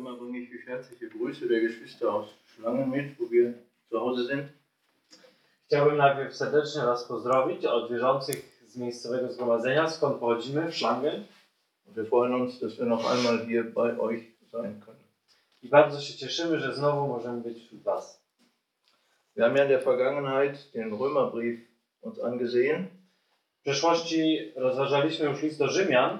einmal bringe ich euch herzliche Grüße der Geschwister aus Schlangen mit, wo wir zu Hause sind. Chciałbym najpierw serdecznie Was pozdrowić od wierzących z miejscowego zgromadzenia, skąd pochodzimy, w Schlangen. Und wir freuen uns, dass wir noch einmal hier bei euch sein können. I bardzo się cieszymy, że znowu możemy być wśród Was. Wir haben ja in der Vergangenheit den Römerbrief uns angesehen W przeszłości rozważaliśmy już list do Rzymian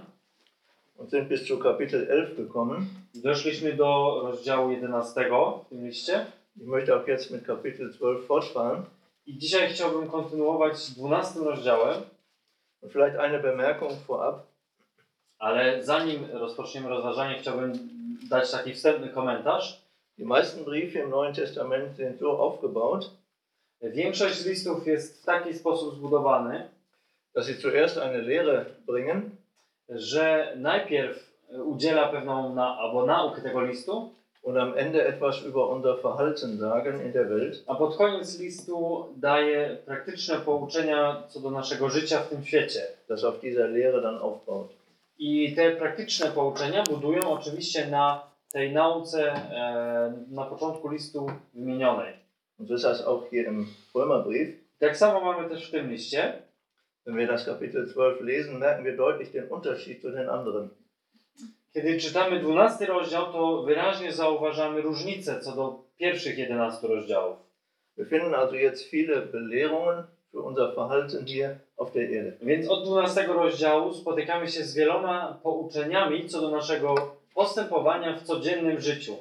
und sind bis zu Kapitel 11 gekommen. doszliśmy do rozdziału 11 w tym liście. Ich möchte auch jetzt mit Kapitel 12 fortfahren. I dzisiaj chciałbym kontynuować 12 rozdziałem, Und vielleicht eine Bemerkung vorab. ale zanim rozpoczniemy rozważanie, chciałbym dać taki wstępny komentarz. Die meisten Briefe im Neuen Testament sind so aufgebaut, Większość listów jest w taki sposób zbudowany, dass sie zuerst eine Lehre bringen że najpierw udziela pewną na, albo naukę tego listu, und am Ende etwas über unser Verhalten sagen in der Welt. a pod koniec listu daje praktyczne pouczenia co do naszego życia w tym świecie. das auf dieser Lehre dann aufbaut. I te praktyczne pouczenia budują oczywiście na tej nauce e, na początku listu wymienionej. Und das auch hier im Römerbrief. Tak samo mamy też w tym liście. Wenn wir das Kapitel 12 lesen, merken wir deutlich den Unterschied zu den anderen. Kiedy czytamy 12 rozdział, to wyraźnie zauważamy różnicę co do pierwszych 11 rozdziałów. Wir finden also jetzt viele Belehrungen für unser Verhalten hier auf der Erde. Więc od 12 rozdziału spotykamy się z wieloma pouczeniami co do naszego postępowania w codziennym życiu.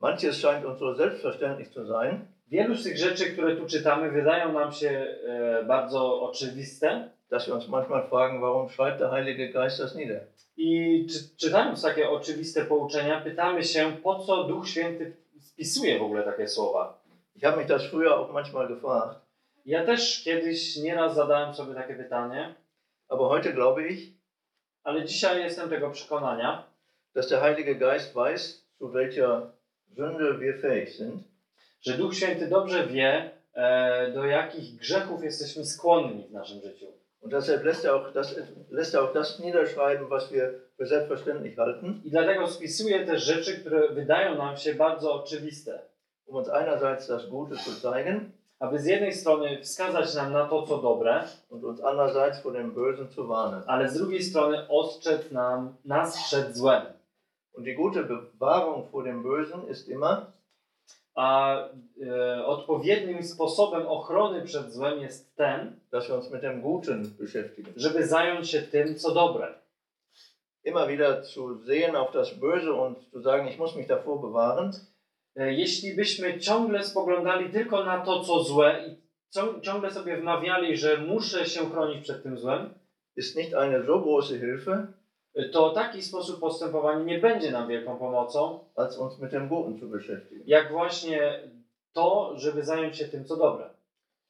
Manches scheint uns so selbstverständlich zu sein, Wielu z tych rzeczy, które tu czytamy, wydają nam się e, bardzo oczywiste. dass wir uns manchmal fragen, warum schreibt der Heilige Geist das nieder? I czy, czytając takie oczywiste pouczenia, pytamy się, po co Duch Święty spisuje w ogóle takie słowa. Ich habe mich das früher auch manchmal gefragt, Ja też kiedyś nieraz zadałem sobie takie pytanie, aber heute glaube ich, ale dzisiaj jestem tego przekonania, dass der Heilige Geist weiß, zu welcher Sünde wir fähig sind że Duch Święty dobrze wie, e, do jakich grzechów jesteśmy skłonni w naszym życiu. Und deshalb lässt er, auch das, lässt er auch das niederschreiben, was wir für selbstverständlich halten, I dlatego spisuje też rzeczy, które wydają nam się bardzo oczywiste. um uns einerseits das Gute zu zeigen Aby z jednej strony wskazać nam na to, co dobre, und uns andererseits vor dem Bösen zu warnen. ale z drugiej strony ostrzec nam, nas przed złem. Und die gute Bewahrung vor dem Bösen ist immer, A e, odpowiednim sposobem ochrony przed złem jest ten, dass wir uns mit dem Guten beschäftigen. żeby zająć się tym, co dobre. Immer wieder zu sehen auf das Böse und zu sagen, ich muss mich davor bewahren, E, Jeśli byśmy ciągle spoglądali tylko na to, co złe i cią- ciągle sobie wmawiali, że muszę się chronić przed tym złem, ist nicht eine so große Hilfe, to taki sposób postępowania nie będzie nam wielką pomocą, als uns mit dem Guten zu beschäftigen. jak właśnie to, żeby zająć się tym, co dobre.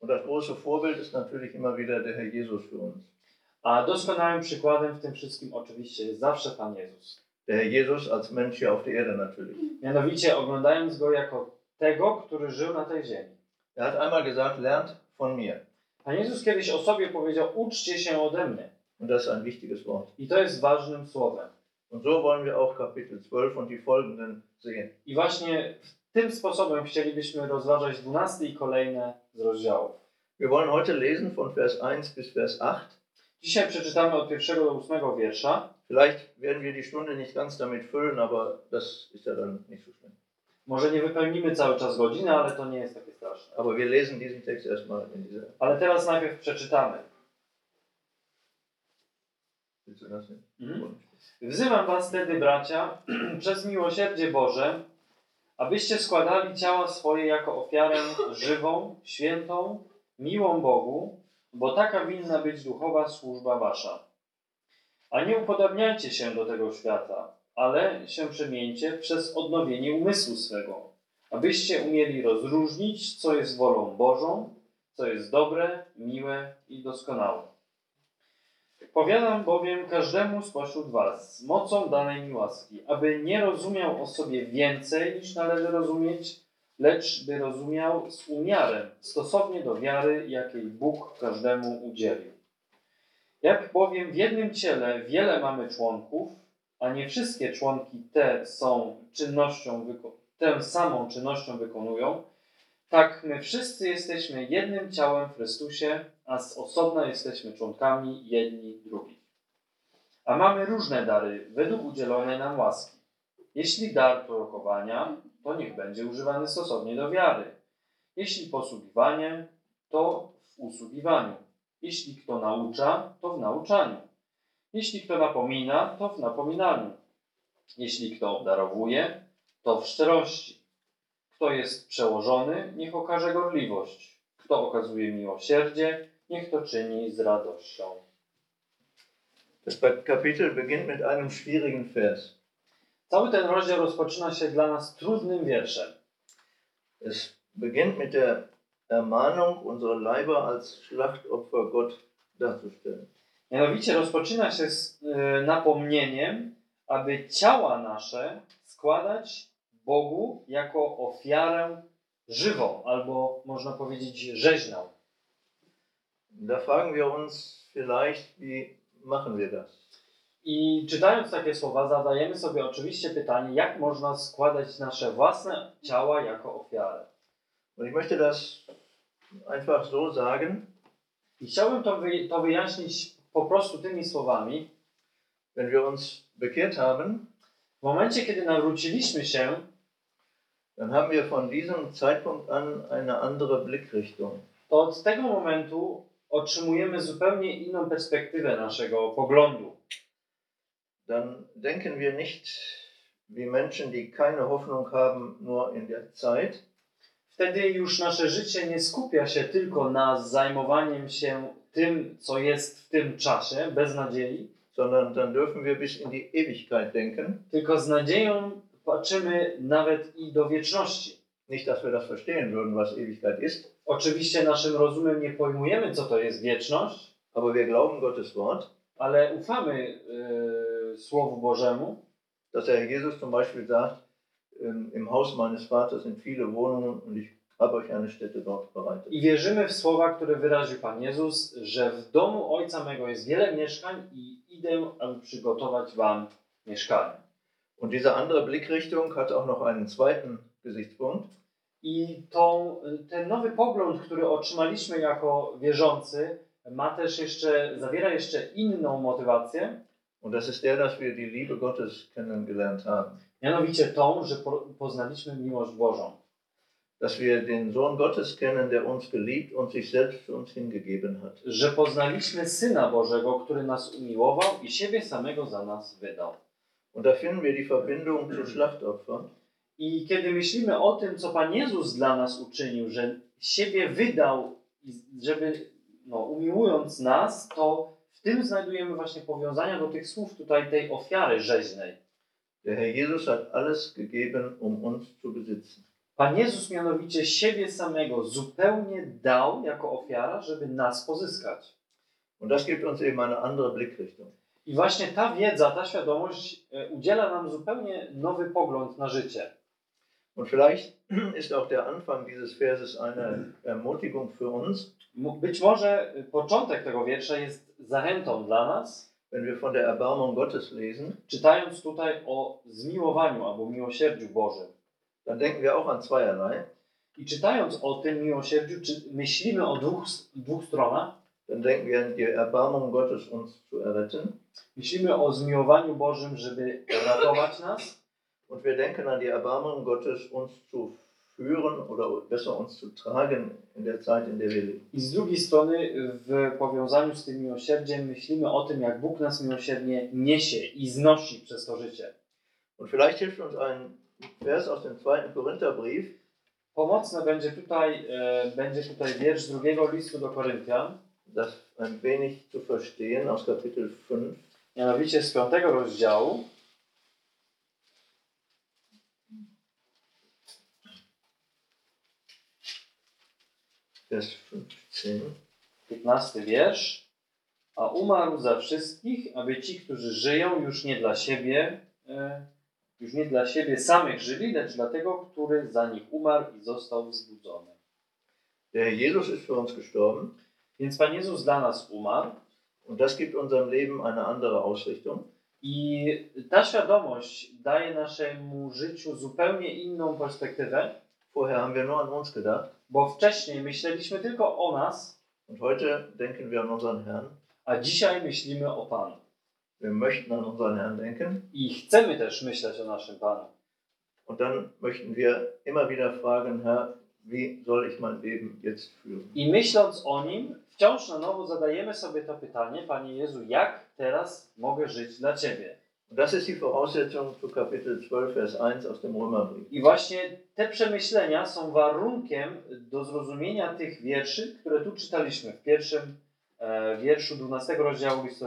Und das große Vorbild ist natürlich immer wieder der Herr Jesus für uns. A doskonałym przykładem w tym wszystkim oczywiście jest zawsze Pan Jezus. Der Herr Jesus als Mensch hier auf der Erde natürlich. Mianowicie oglądając Go jako tego, który żył na tej ziemi. Er hat einmal gesagt, lernt von mir. Pan Jezus kiedyś o sobie powiedział, uczcie się ode mnie. Und das ist ein wichtiges Wort. I to jest ważnym słowem. Und so wollen wir auch Kapitel 12 und die folgenden sehen. I właśnie tym sposobem chcielibyśmy rozważać 12 i kolejne z rozdziałów. Wir wollen heute lesen von Vers 1 bis Vers 8. Dzisiaj przeczytamy od pierwszego do ósmego wiersza. Vielleicht werden wir die Stunde nicht ganz damit füllen, aber das ist ja dann nicht so schlimm. Może nie wypełnimy cały czas godziny, ale to nie jest takie straszne. Aber wir lesen diesen Text erstmal in dieser. Ale teraz najpierw przeczytamy. Mhm. Wzywam was wtedy, bracia, przez miłosierdzie Boże, abyście składali ciała swoje jako ofiarę żywą, świętą, miłą Bogu, bo taka winna być duchowa służba wasza. A nie upodobniajcie się do tego świata, ale się przemieńcie przez odnowienie umysłu swego, abyście umieli rozróżnić, co jest wolą Bożą, co jest dobre, miłe i doskonałe. Powiadam bowiem każdemu spośród was z mocą danej mi łaski, aby nie rozumiał o sobie więcej niż należy rozumieć, lecz by rozumiał z umiarem, stosownie do wiary, jakiej Bóg każdemu udzielił. Jak bowiem w jednym ciele wiele mamy członków, a nie wszystkie członki te są czynnością, tę samą czynnością wykonują, tak my wszyscy jesteśmy jednym ciałem w Chrystusie, a z osobna jesteśmy członkami jedni drugich. A mamy różne dary według udzielonej nam łaski. Jeśli dar prorokowania, to niech będzie używany stosownie do wiary. Jeśli posługiwanie, to w usługiwaniu. Jeśli kto naucza, to w nauczaniu. Jeśli kto napomina, to w napominaniu. Jeśli kto obdarowuje, to w szczerości. Kto jest przełożony, niech okaże gorliwość. Kto okazuje miłosierdzie, niech to czyni z radością. Das Kapitel beginnt mit einem schwierigen Vers. Cały ten rozdział rozpoczyna się dla nas trudnym wierszem. Es beginnt mit der Ermahnung, unsere Leiber als Schlachtopfer Gott darzustellen. Mianowicie rozpoczyna się z y, napomnieniem, aby ciała nasze składać Bogu jako ofiarę żywą, albo można powiedzieć rzeźną. Da fragen wir uns vielleicht, wie machen wir das? I czytając takie słowa, zadajemy sobie oczywiście pytanie, jak można składać nasze własne ciała jako ofiarę. Und ich möchte das einfach so sagen, I chciałbym to, wy, to wyjaśnić po prostu tymi słowami. wenn wir uns bekehrt haben, W momencie, kiedy nawróciliśmy się, dann haben wir von diesem Zeitpunkt an eine andere Blickrichtung. to od tego momentu otrzymujemy zupełnie inną perspektywę naszego poglądu. Dann denken wir nicht wie Menschen, die keine Hoffnung haben, nur in der Zeit, Wtedy już nasze życie nie skupia się tylko na zajmowaniem się tym, co jest w tym czasie, bez nadziei, sondern dann dürfen wir bis in die Ewigkeit denken. tylko z nadzieją patrzymy nawet i do wieczności. Nicht, dass wir das verstehen würden, was Ewigkeit ist, Oczywiście naszym rozumem nie pojmujemy, co to jest wieczność, aber wir glauben Gottes Wort, ale ufamy yy, Słowu Bożemu, dass der Herr Jesus zum Beispiel sagt, im Haus meines Vaters sind viele Wohnungen und ich habe euch eine Stätte dort bereitet. i wierzymy w słowa, które wyraził Pan Jezus, że w domu Ojca mego jest wiele mieszkań i idę, aby przygotować Wam mieszkanie. Und diese andere Blickrichtung hat auch noch einen zweiten Gesichtspunkt. I tą, ten nowy pogląd, który otrzymaliśmy jako wierzący, ma też jeszcze, zawiera jeszcze inną motywację, Und das ist der, dass wir die Liebe Gottes kennengelernt haben. mianowicie tą, że po, poznaliśmy miłość Bożą. Dass wir den Sohn Gottes kennen, der uns geliebt und sich selbst für uns hingegeben hat. Że poznaliśmy Syna Bożego, który nas umiłował i siebie samego za nas wydał. Und da finden wir die Verbindung zu Schlachtopfern. I kiedy myślimy o tym, co Pan Jezus dla nas uczynił, że siebie wydał, żeby, no, umiłując nas, to w tym znajdujemy właśnie powiązania do tych słów tutaj, tej ofiary rzeźnej. Der Herr Jesus hat alles gegeben, um uns zu besitzen. Pan Jezus mianowicie siebie samego zupełnie dał jako ofiara, żeby nas pozyskać. Und das gibt uns eben eine andere Blickrichtung. I właśnie ta wiedza, ta świadomość e, udziela nam zupełnie nowy pogląd na życie. Und vielleicht ist auch der Anfang dieses Verses eine Ermutigung für uns, Być może początek tego wiersza jest zachętą dla nas, wenn wir von der Erbarmung Gottes lesen, czytając tutaj o zmiłowaniu albo miłosierdziu Bożym. dann denken wir auch an zweierlei. I czytając o tym miłosierdziu, czy myślimy o dwóch, dwóch stronach. Dann denken wir an die Erbarmung Gottes, uns zu erretten. Myślimy o zmiłowaniu Bożym, żeby ratować nas. Und wir denken an die Erbarmung Gottes, uns zu führen oder besser uns zu tragen in der Zeit, in der wir leben. I z drugiej strony, w powiązaniu z tym miłosierdziem, myślimy o tym, jak Bóg nas miłosiernie niesie i znosi przez to życie. Und vielleicht hilft uns ein Vers aus dem zweiten Korintherbrief, Pomocne będzie tutaj, e, będzie tutaj wiersz drugiego listu do Koryntian, das ein wenig zu verstehen, aus Kapitel 5. mianowicie z piątego rozdziału, Vers 15. 15 wiersz. A umarł za wszystkich, aby ci, którzy żyją, już nie dla siebie, e, już nie dla siebie samych żyli, lecz dla tego, który za nich umarł i został wzbudzony. Der Jesus ist für uns gestorben Więc Pan Jezus dla nas umarł, und das gibt unserem Leben eine andere Ausrichtung. I ta świadomość daje naszemu życiu zupełnie inną perspektywę, Vorher haben wir nur an uns gedacht bo wcześniej myśleliśmy tylko o nas, und heute denken wir an unseren Herrn. a dzisiaj myślimy o Panu. Wir möchten an unseren Herrn denken I chcemy też myśleć o naszym Panu. und dann möchten wir immer wieder fragen, Herr, wie soll ich mein Leben jetzt führen? I myśląc o Nim, wciąż na nowo zadajemy sobie to pytanie, Panie Jezu, jak teraz mogę żyć dla Ciebie? Das ist die Voraussetzung zu Kapitel 12, Vers 1 aus dem Römerbrief. I właśnie te przemyślenia są warunkiem do zrozumienia tych wierszy, które tu czytaliśmy w pierwszym e, wierszu 12 rozdziału listu.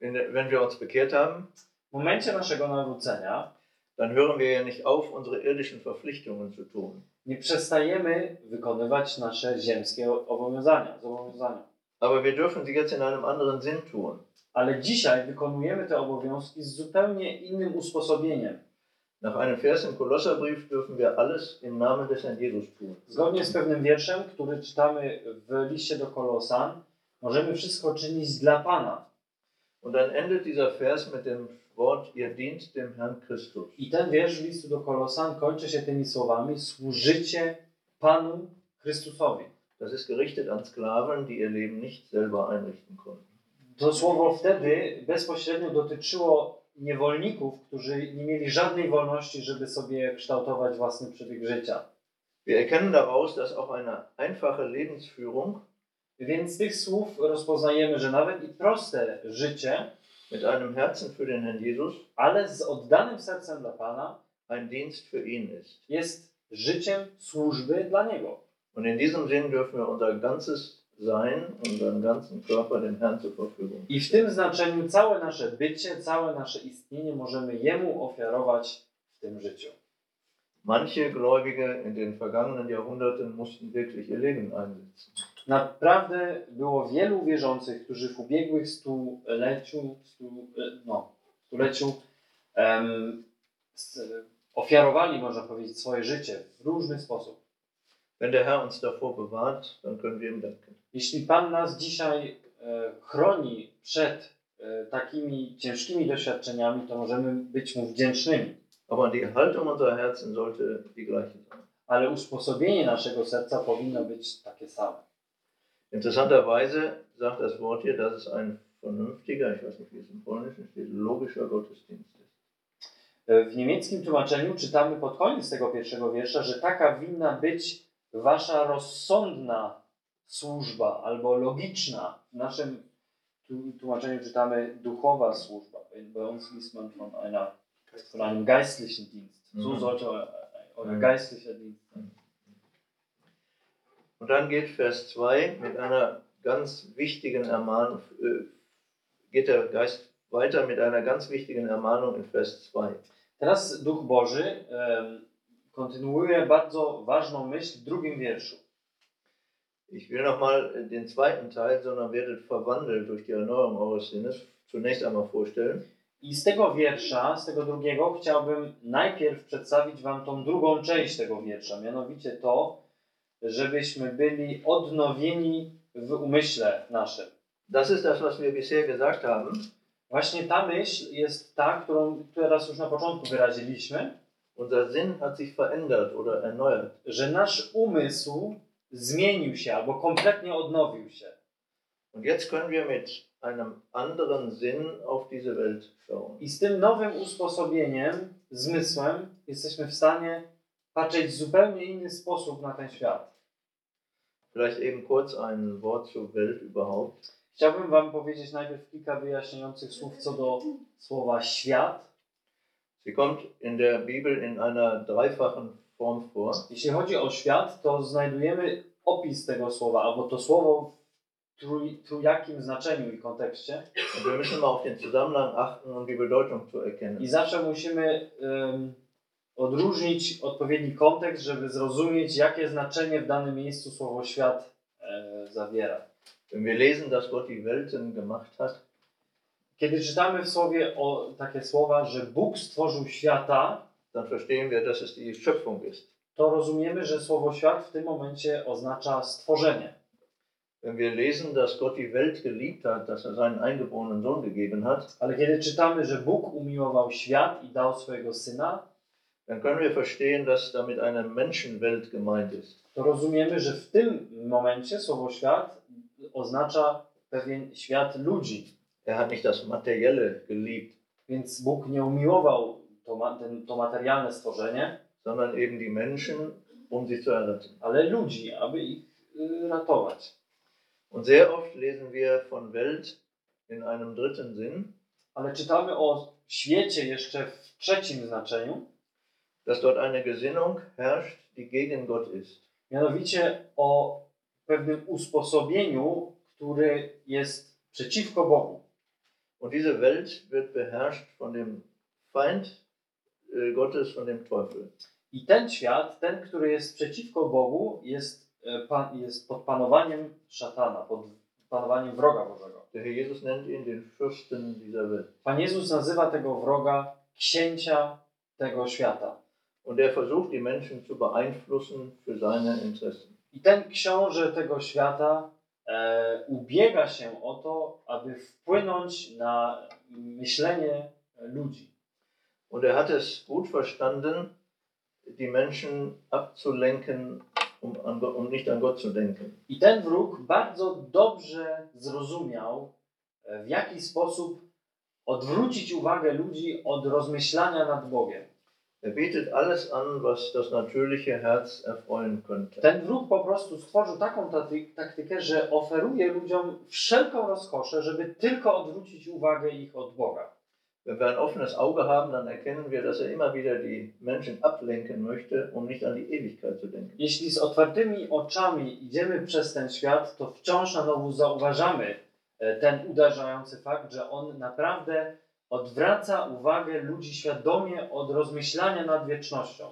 Wenn wenn wir uns bekehrt haben, W momencie naszego nawrócenia dann hören wir ja nicht auf, unsere irdischen Verpflichtungen zu tun. Nie przestajemy wykonywać nasze ziemskie obowiązania, zobowiązania. Aber wir dürfen sie jetzt in einem anderen Sinn tun. Ale dzisiaj wykonujemy te obowiązki z zupełnie innym usposobieniem. Nach einem Vers im Kolosserbrief dürfen wir alles im Namen des Herrn Jesus tun. Zgodnie z pewnym wierszem, który czytamy w liście do Kolosan, możemy wszystko czynić dla Pana. Und dann endet dieser Vers mit dem Wort, ihr dient dem Herrn Christus. I ten wiersz listu do Kolosan kończy się tymi słowami: Służycie Panu Chrystusowi. Das ist gerichtet an Sklaven, die ihr Leben nicht selber einrichten konnten. To słowo wtedy bezpośrednio dotyczyło niewolników, którzy nie mieli żadnej wolności, żeby sobie kształtować własny przebieg życia. Wir erkennen daraus, dass auch eine einfache Lebensführung Więc z tych słów rozpoznajemy, że nawet i proste życie, mit einem Herzen für den Herrn Jesus ale z oddanym sercem dla Pana, ein Dienst für ihn ist. jest życiem służby dla Niego. Und in diesem Sinn dürfen wir unser ganzes Sein, unseren ganzen Körper dem Herrn zur Verfügung I w tym znaczeniu całe nasze bycie, całe nasze istnienie możemy Jemu ofiarować w tym życiu. Manche Gläubige in den vergangenen Jahrhunderten mussten wirklich ihr Leben einsetzen. Naprawdę było wielu wierzących, którzy w ubiegłych stuleciu, stu, no, stuleciu s- ofiarowali, można powiedzieć, swoje życie w różny sposób. Wenn der Herr uns davor bewahrt, dann können wir ihm danken. Jeśli Pan nas dzisiaj e, chroni przed e, takimi ciężkimi doświadczeniami, to możemy być Mu wdzięcznymi. Aber die Haltung unserer Herzen sollte die gleiche sein. Ale usposobienie naszego serca powinno być takie same. Interessanterweise sagt das Wort hier, dass es ein vernünftiger, ich weiß nicht, wie es im Polnischen steht, logischer Gottesdienst ist. E, W niemieckim tłumaczeniu czytamy pod koniec tego pierwszego wiersza, że taka winna być wasza rozsądna służba albo logiczna. W naszym tłumaczeniu czytamy duchowa służba. Bei uns liest man von, einer, von einem geistlichen Dienst. So Mhm. sollte euer, euer Mhm. geistlicher Dienst sein. Und dann geht Vers 2 mit einer ganz wichtigen Ermahnung, äh, geht der Geist weiter mit einer ganz wichtigen Ermahnung in Vers 2. Teraz Duch Boży kontynuuje bardzo ważną myśl w drugim wierszu. Ich will nochmal den zweiten Teil, sondern werdet verwandelt durch die Erneuerung eures Sinnes, zunächst einmal vorstellen. I z tego wiersza, z tego drugiego, chciałbym najpierw przedstawić Wam tą drugą część tego wiersza, mianowicie to, żebyśmy byli odnowieni w umyśle naszym. Das ist das, was wir bisher gesagt haben. Właśnie ta myśl jest ta, którą teraz już na początku wyraziliśmy, Unser Sinn hat sich verändert oder erneuert. że nasz umysł zmienił się albo kompletnie odnowił się. Und jetzt können wir mit einem anderen Sinn auf diese Welt schauen. I z tym nowym usposobieniem, zmysłem, jesteśmy w stanie patrzeć w zupełnie inny sposób na ten świat. Vielleicht eben kurz ein Wort zur Welt überhaupt. Chciałbym Wam powiedzieć najpierw kilka wyjaśniających słów co do słowa świat. Sie kommt in der Bibel in einer dreifachen Form vor. Jeśli chodzi o świat, to znajdujemy opis tego słowa, albo to słowo w trój, trójakim znaczeniu i kontekście. Und wir müssen mal auf den Zusammenhang achten, um die Bedeutung zu erkennen. I zawsze musimy em, odróżnić odpowiedni kontekst, żeby zrozumieć, jakie znaczenie w danym miejscu słowo świat e, zawiera. Wenn wir lesen, dass Gott die Welten gemacht hat, Kiedy czytamy w słowie o takie słowa, że Bóg stworzył świata, dann verstehen wir, dass es die Schöpfung ist. to rozumiemy, że słowo świat w tym momencie oznacza stworzenie. Wenn wir lesen, dass Gott die Welt geliebt hat, dass er seinen eingeborenen Sohn gegeben hat, Ale kiedy czytamy, że Bóg umiłował świat i dał swojego syna, dann können wir verstehen, dass damit eine Menschenwelt gemeint ist. to rozumiemy, że w tym momencie słowo świat oznacza pewien świat ludzi. Er hat nicht das Materielle geliebt, Więc Bóg nie umiłował to, ten, to materialne stworzenie, sondern eben die Menschen, um sie zu erretten. ale ludzi, aby ich y, ratować. Und sehr oft lesen wir von Welt in einem dritten Sinn, Ale czytamy o świecie jeszcze w trzecim znaczeniu, dass dort eine Gesinnung herrscht, die gegen Gott ist. mianowicie o pewnym usposobieniu, który jest przeciwko Bogu. Und diese Welt wird beherrscht von dem Feind äh, Gottes, von dem Teufel. I ten świat, ten, który jest przeciwko Bogu, jest, e, jest pod panowaniem szatana, pod panowaniem wroga Bożego. Der Herr Jesus nennt ihn den Fürsten dieser Welt. Pan Jezus nazywa tego wroga księcia tego świata. Und er versucht, die Menschen zu beeinflussen für seine Interessen. I ten książę tego świata e, ubiega się o to, aby wpłynąć na myślenie ludzi. Und er hat es gut verstanden, die Menschen abzulenken, um, an, um nicht an Gott zu denken. I ten wróg bardzo dobrze zrozumiał, e, w jaki sposób odwrócić uwagę ludzi od rozmyślania nad Bogiem. Er bietet alles an, was das natürliche Herz erfreuen könnte. Ten wróg po prostu stworzył taką taktykę, że oferuje ludziom wszelką rozkoszę, żeby tylko odwrócić uwagę ich od Boga. Wenn wir ein offenes Auge haben, dann erkennen wir, dass er immer wieder die Menschen ablenken möchte, um nicht an die Ewigkeit zu denken. Jeśli z otwartymi oczami idziemy przez ten świat, to wciąż na nowo zauważamy e, ten uderzający fakt, że on naprawdę odwraca uwagę ludzi świadomie od rozmyślania nad wiecznością.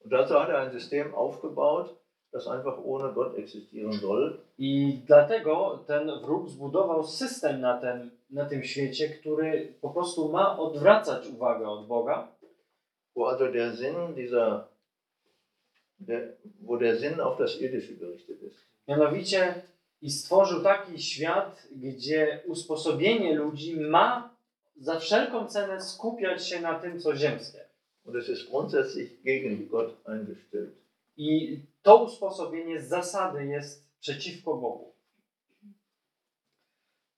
Und dazu hat er ein System aufgebaut, das einfach ohne Gott existieren soll. I dlatego ten wróg zbudował system na, ten, na tym świecie, który po prostu ma odwracać uwagę od Boga, wo also der Sinn dieser, der, wo der Sinn auf das Irdische gerichtet ist. mianowicie i stworzył taki świat, gdzie usposobienie ludzi ma za wszelką cenę skupiać się na tym, co ziemskie. Und es ist grundsätzlich gegen Gott eingestellt. I to usposobienie z zasady jest przeciwko Bogu.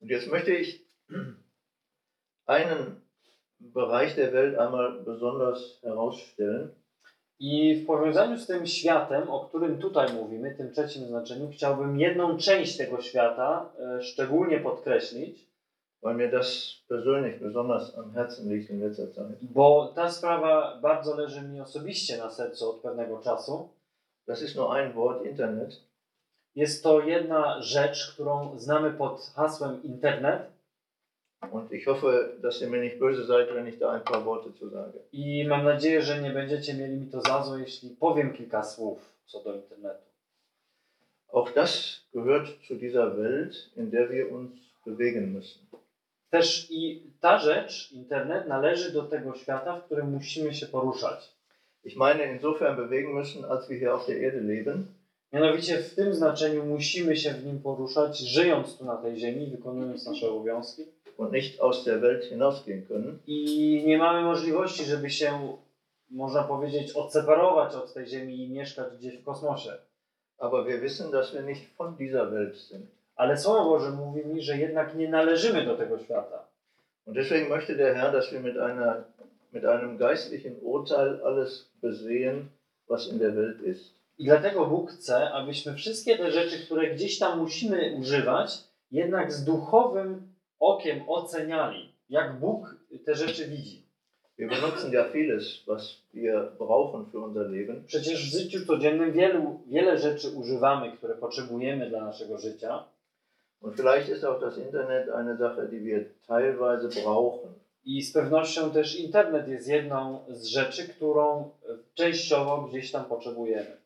Und jetzt möchte ich einen Bereich der Welt einmal besonders herausstellen. I w powiązaniu z tym światem, o którym tutaj mówimy, tym trzecim znaczeniu, chciałbym jedną część tego świata e, szczególnie podkreślić, weil mir das persönlich besonders am Herzen liegt in letzter Zeit. bo ta sprawa bardzo leży mi osobiście na sercu od pewnego czasu. Das ist nur ein Wort, Internet. Jest to jedna rzecz, którą znamy pod hasłem internet Und ich hoffe, dass ihr mir nicht böse seid, wenn ich da ein paar Worte zu sage. i mam nadzieję, że nie będziecie mieli mi to za złe, jeśli powiem kilka słów co do internetu. Auch das gehört zu dieser Welt, in der wir uns bewegen müssen. Też i ta rzecz, internet, należy do tego świata, w którym musimy się poruszać. Ich meine insofern bewegen müssen, als wir hier auf der Erde leben. Mianowicie w tym znaczeniu musimy się w nim poruszać, żyjąc tu na tej ziemi, wykonując nasze obowiązki. und nicht aus der Welt hinausgehen können. I nie mamy możliwości, żeby się, można powiedzieć, odseparować od tej ziemi i mieszkać gdzieś w kosmosie. Aber wir wissen, dass wir nicht von dieser Welt sind. Ale Słowo Boże mówi mi, że jednak nie należymy do tego świata. Und deswegen möchte der Herr, dass wir mit, einer, mit einem geistlichen Urteil alles besehen, was in der Welt ist. I dlatego Bóg chce, abyśmy wszystkie te rzeczy, które gdzieś tam musimy używać, jednak z duchowym okiem oceniali, jak Bóg te rzeczy widzi. Wir benutzen ja vieles, was wir brauchen für unser Leben. Przecież w życiu codziennym wielu, wiele rzeczy używamy, które potrzebujemy dla naszego życia. Und vielleicht ist auch das Internet eine Sache, die wir teilweise brauchen. I z pewnością też internet jest jedną z rzeczy, którą e, częściowo gdzieś tam potrzebujemy.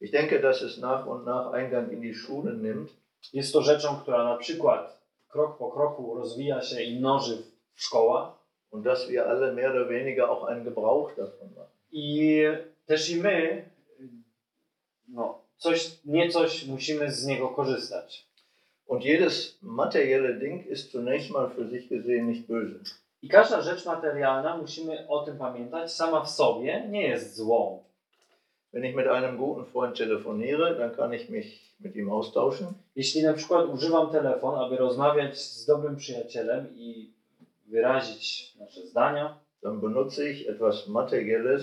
Ich denke, dass es nach und nach Eingang in die Schulen nimmt. Jest to rzeczą, która na przykład krok po kroku rozwija się i mnoży w szkołach. und dass wir alle mehr oder weniger auch einen Gebrauch davon machen. I też i my, no, coś, nie coś musimy z niego korzystać. Und jedes materielle Ding ist zunächst mal für sich gesehen nicht böse. I każda rzecz materialna, musimy o tym pamiętać, sama w sobie nie jest złą. Wenn ich mit einem guten Freund telefoniere, dann kann ich mich mit ihm austauschen. Jeśli na przykład używam telefon, aby rozmawiać z dobrym przyjacielem i wyrazić nasze zdania, Dann benutze ich etwas Materielles,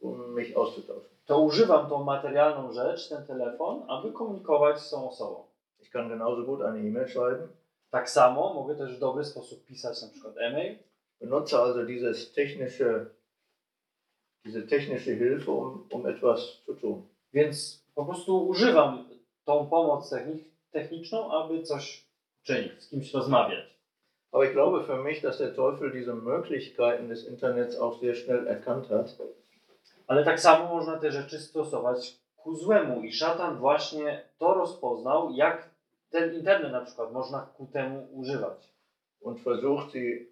um mich auszutauschen. to używam tą materialną rzecz, ten telefon, aby komunikować z tą osobą. Ich kann genauso gut eine E-Mail schreiben, Tak samo mogę też w dobry sposób pisać na przykład e-mail, benutze also dieses technische, diese technische Hilfe, um, um etwas zu tun. więc po prostu używam tą pomoc techni- techniczną, aby coś czynić, z kimś rozmawiać. Aber ich glaube für mich, dass der Teufel diese Möglichkeiten des Internets auch sehr schnell erkannt hat Ale tak samo można te rzeczy stosować ku złemu i szatan właśnie to rozpoznał, jak ten internet na przykład można ku temu używać. und versucht sie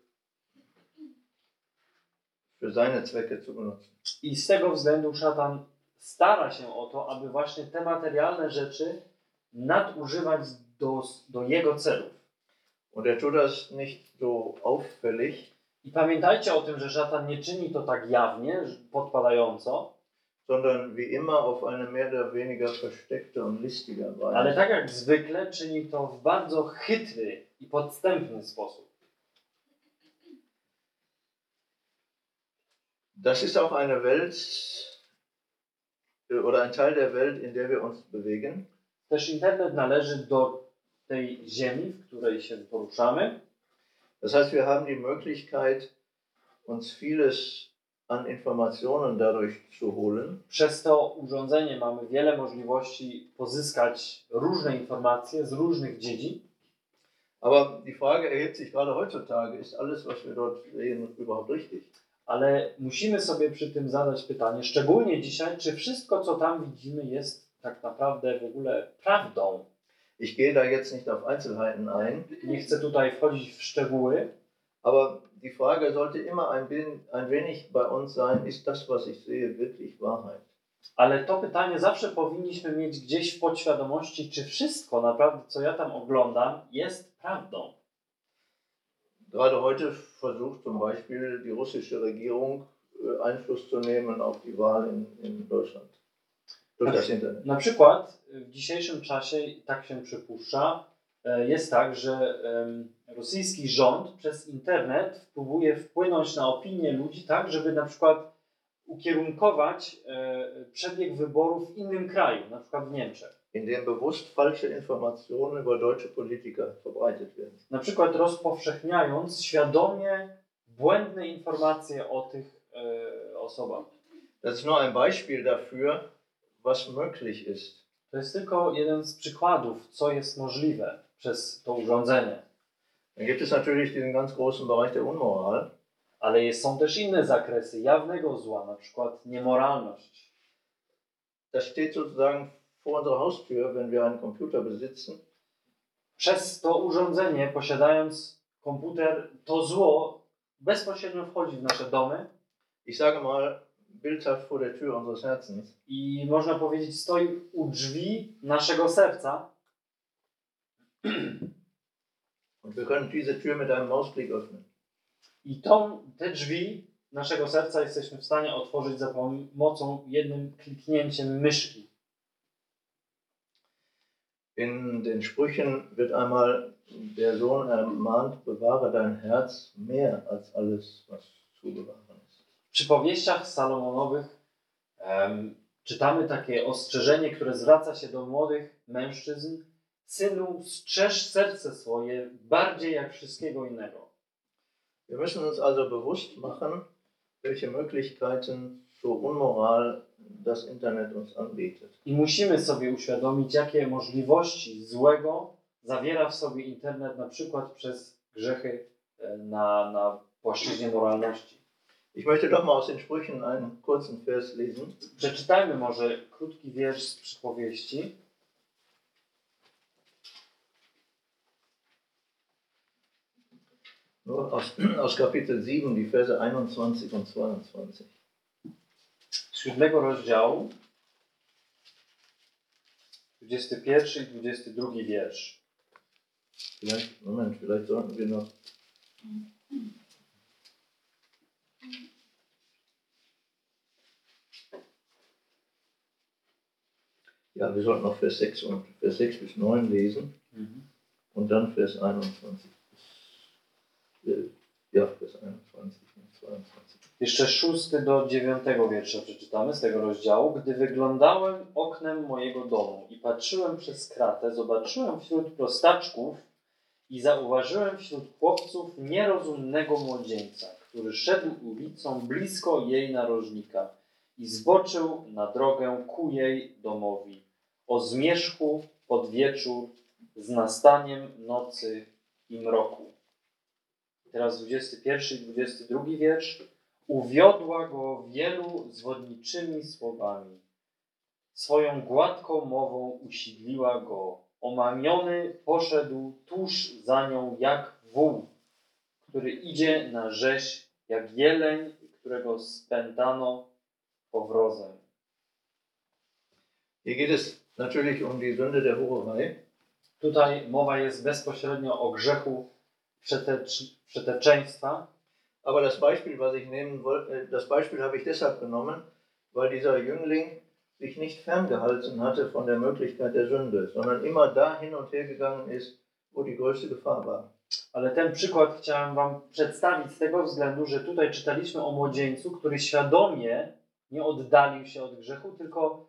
für seine Zwecke zu benutzen. I z tego względu szatan stara się o to, aby właśnie te materialne rzeczy nadużywać do, do jego celów. Und er tut das nicht so auffällig, I pamiętajcie o tym, że szatan nie czyni to tak jawnie, podpadająco, sondern wie immer auf eine mehr oder weniger versteckte und listige ale Weise. tak jak zwykle czyni to w bardzo chytry i podstępny sposób. Das ist auch eine Welt äh, oder ein Teil der Welt, in der wir uns bewegen. Też internet należy do tej ziemi, w której się poruszamy. Das heißt, wir haben die Möglichkeit, uns vieles an Informationen dadurch zu holen. Przez to urządzenie mamy wiele możliwości pozyskać różne informacje z różnych dziedzin, Aber die Frage erhebt sich gerade heutzutage, ist alles, was wir dort sehen, überhaupt richtig? ale musimy sobie przy tym zadać pytanie, szczególnie dzisiaj, czy wszystko, co tam widzimy, jest tak naprawdę w ogóle prawdą. Ich gehe da jetzt nicht auf Einzelheiten ein, Nie chcę tutaj wchodzić w szczegóły, aber die Frage sollte immer ein, ein wenig bei uns sein, ist das, was ich sehe, wirklich Wahrheit? ale to pytanie zawsze powinniśmy mieć gdzieś w podświadomości, czy wszystko naprawdę, co ja tam oglądam, jest prawdą. Gerade heute versucht zum Beispiel die russische Regierung äh, Einfluss zu nehmen auf die Wahl in, in Deutschland durch das Internet. Na przykład w dzisiejszym czasie, tak się przypuszcza, jest tak, że rosyjski rząd przez internet próbuje wpłynąć na opinię ludzi tak, żeby na przykład ukierunkować e, przebieg wyborów w innym kraju, na przykład w Niemczech. in dem bewusst falsche Informationen über deutsche Politiker verbreitet werden. Na przykład rozpowszechniając świadomie błędne informacje o tych e, osobach. Das ist nur ein Beispiel dafür, was möglich ist. To jest tylko jeden z przykładów, co jest możliwe przez to urządzenie. Dann gibt es natürlich diesen ganz großen Bereich der Unmoral. Ale jest, są też inne zakresy jawnego zła, na przykład niemoralność. Das steht sozusagen vor unserer Haustür, wenn wir einen Computer besitzen. Przez to urządzenie, posiadając komputer, to zło bezpośrednio wchodzi w nasze domy Ich sage mal, bildhaft vor der Tür unseres Herzens. i można powiedzieć, stoi u drzwi naszego serca Und wir können diese Tür mit einem Mausklick öffnen. i tą, te drzwi naszego serca jesteśmy w stanie otworzyć za pomocą jednym kliknięciem myszki. In den Sprüchen wird einmal der Sohn ermahnt, bewahre dein Herz mehr als alles, was zu bewahren ist. W przypowieściach Salomonowych em, czytamy takie ostrzeżenie, które zwraca się do młodych mężczyzn. Synu, strzeż serce swoje bardziej jak wszystkiego innego. Wir müssen uns also bewusst machen, welche Möglichkeiten zur Unmoral das Internet uns anbietet. I musimy sobie uświadomić, jakie możliwości złego zawiera w sobie internet, na przykład przez grzechy e, na, na płaszczyźnie moralności. Ich möchte doch mal aus den Sprüchen einen kurzen Vers lesen. Przeczytajmy może krótki wiersz z przypowieści. Nur aus, aus Kapitel 7, die Verse 21 und 22. z rozdziału, 21 i 22 wiersz. Vielleicht, Moment, vielleicht sollten wir noch. Ja, wir sollten noch Vers 6 und Vers 6 bis 9 lesen und dann Vers 21 bis, äh, ja, Vers 21 und 22. Jeszcze szósty do dziewiątego wiersza przeczytamy z tego rozdziału. Gdy wyglądałem oknem mojego domu i patrzyłem przez kratę, zobaczyłem wśród prostaczków i zauważyłem wśród chłopców nierozumnego młodzieńca, który szedł ulicą blisko jej narożnika i zboczył na drogę ku jej domowi. O zmierzchu pod wieczór z nastaniem nocy i mroku. Teraz 21 i 22 wiersz. Uwiodła go wielu zwodniczymi słowami. Swoją gładką mową usidliła go. Omamiony poszedł tuż za nią jak wół, który idzie na rzeź, jak jeleń, którego spętano powrozem. Hier geht es natürlich um die Sünde der Hurerei. Tutaj mowa jest bezpośrednio o grzechu przetecz- przeteczeństwa, Aber das Beispiel, was ich nehmen wollte, das Beispiel habe ich deshalb genommen, weil dieser Jüngling sich nicht ferngehalten hatte von der Möglichkeit der Sünde, sondern immer da hin und her gegangen ist, wo die größte Gefahr war. Ale ten przykład chciałem Wam przedstawić z tego względu, że tutaj czytaliśmy o młodzieńcu, który świadomie nie oddalił się od grzechu, tylko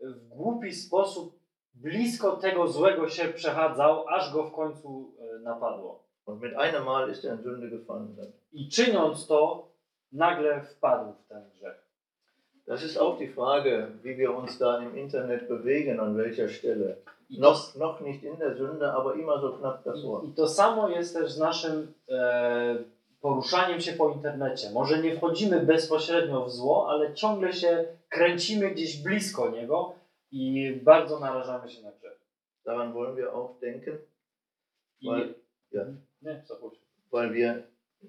w głupi sposób blisko tego złego się przechadzał, aż go w końcu e, napadło. Und mit einem Mal ist er in Sünde gefallen. dann. I czyniąc to, nagle wpadł w ten grzech. Das ist auch die Frage, wie wir uns da im Internet bewegen, an welcher Stelle. I Noch, noch nicht in der Sünde, aber immer so knapp davor. I, I to samo jest też z naszym e, poruszaniem się po internecie. Może nie wchodzimy bezpośrednio w zło, ale ciągle się kręcimy gdzieś blisko niego i bardzo narażamy się na grzech. Daran wollen wir auch denken, I, Weil- ja. Nie, zapuść. weil wir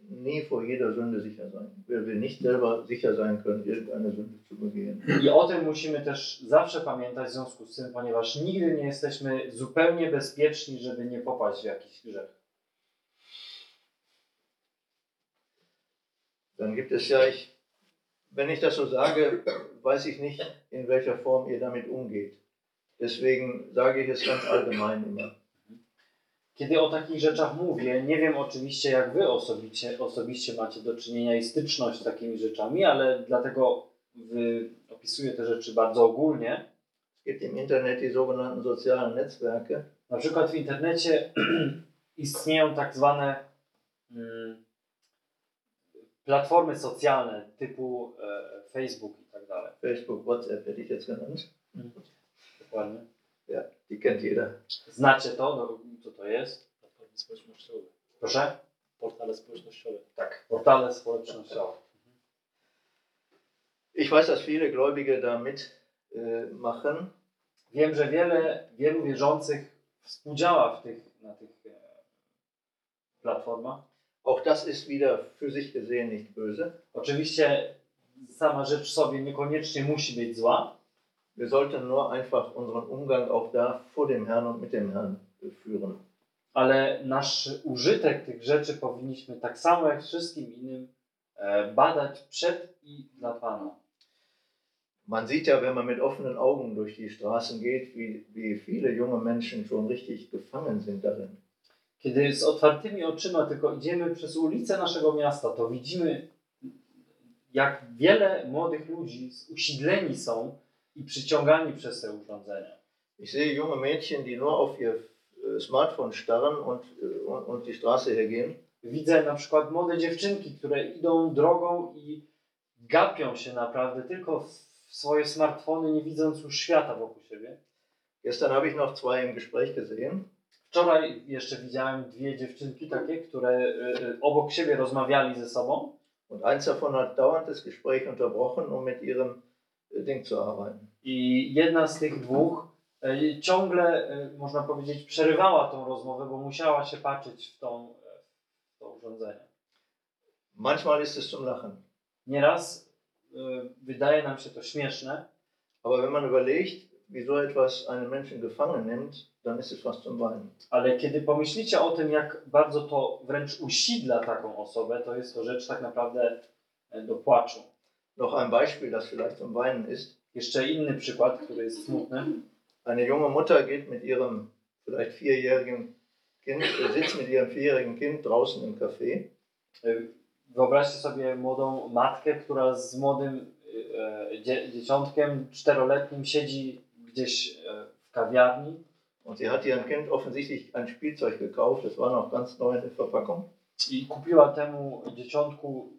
nie vor jeder Sünde sicher sein. Weil wir nicht selber sicher sein können, irgendeine Sünde zu begehen. I o tym musimy też zawsze pamiętać w związku z tym, ponieważ nigdy nie jesteśmy zupełnie bezpieczni, żeby nie popaść w jakiś grzech. Dann gibt es ja, ich, wenn ich das so sage, weiß ich nicht, in welcher Form ihr damit umgeht. Deswegen sage ich es ganz allgemein immer. Kiedy o takich rzeczach mówię, nie wiem oczywiście jak wy osobiście, osobiście macie do czynienia i styczność z takimi rzeczami, ale dlatego opisuję te rzeczy bardzo ogólnie. Gibt im Internet die sogenannten sozialen Netzwerke. Na przykład w internecie istnieją tak zwane mm, platformy socjalne typu e, Facebook i tak dalej. Facebook, WhatsApp hätte ich jetzt genannt. Dokładnie. Ja, die kennt jeder. Znacie to? No, co to jest? Platformy społecznościowe. Proszę? Portale społecznościowe. Tak. Portale społecznościowe. Ich weiß, dass viele Gläubige da mitmachen. Wiem, że wiele, wielu wierzących współdziała w tych, na tych e, platformach. Auch das ist wieder für sich gesehen nicht böse. Oczywiście sama rzecz sobie niekoniecznie musi być zła, Wir sollten nur einfach unseren Umgang auch da vor dem Herrn und mit dem Herrn führen. ale nasz użytek tych rzeczy powinniśmy tak samo jak wszystkim innym e, badać przed i dla Pana. Man sieht ja, wenn man mit offenen Augen durch die Straßen geht, wie, wie viele junge Menschen schon richtig gefangen sind darin. Kiedy z otwartymi oczyma tylko idziemy przez ulice naszego miasta, to widzimy, jak wiele młodych ludzi usidleni są i przyciągani przez te urządzenia. Ich sehe junge Mädchen, die nur auf ihr äh, Smartphone starren und, äh, und, und die Straße hergehen. Widzę na przykład młode dziewczynki, które idą drogą i gapią się naprawdę tylko w swoje smartfony, nie widząc już świata wokół siebie. Gestern habe ich noch zwei im Gespräch gesehen. Wczoraj jeszcze widziałem dwie dziewczynki takie, które y, y, obok siebie rozmawiali ze sobą Und eins davon hat dauernd das Gespräch unterbrochen, um mit ihrem äh, Ding zu arbeiten. I jedna z tych dwóch y, ciągle, y, można powiedzieć, przerywała tą rozmowę, bo musiała się patrzeć w, tą, w to urządzenie. Manchmal ist es zum Lachen. Nieraz wydaje nam się to śmieszne, Aber wenn man überlegt, wie so etwas einen Menschen gefangen nimmt, dann ist es fast zum Weinen. Ale kiedy pomyślicie o tym, jak bardzo to wręcz usidla taką osobę, to jest to rzecz tak naprawdę e, do płaczu. Noch ein Beispiel, das vielleicht zum Weinen ist. Jeszcze inny przykład, który jest smutny. Eine junge Mutter geht mit ihrem vielleicht vierjährigen Kind, sitzt mit ihrem vierjährigen Kind draußen im Café E, Wyobraźcie sobie młodą matkę, która z młodym e, dzie dzieciątkiem czteroletnim siedzi gdzieś e, w kawiarni und sie hat ihrem Kind offensichtlich ein Spielzeug gekauft, das war noch ganz neu in der Verpackung. i kupiła temu dzieciątku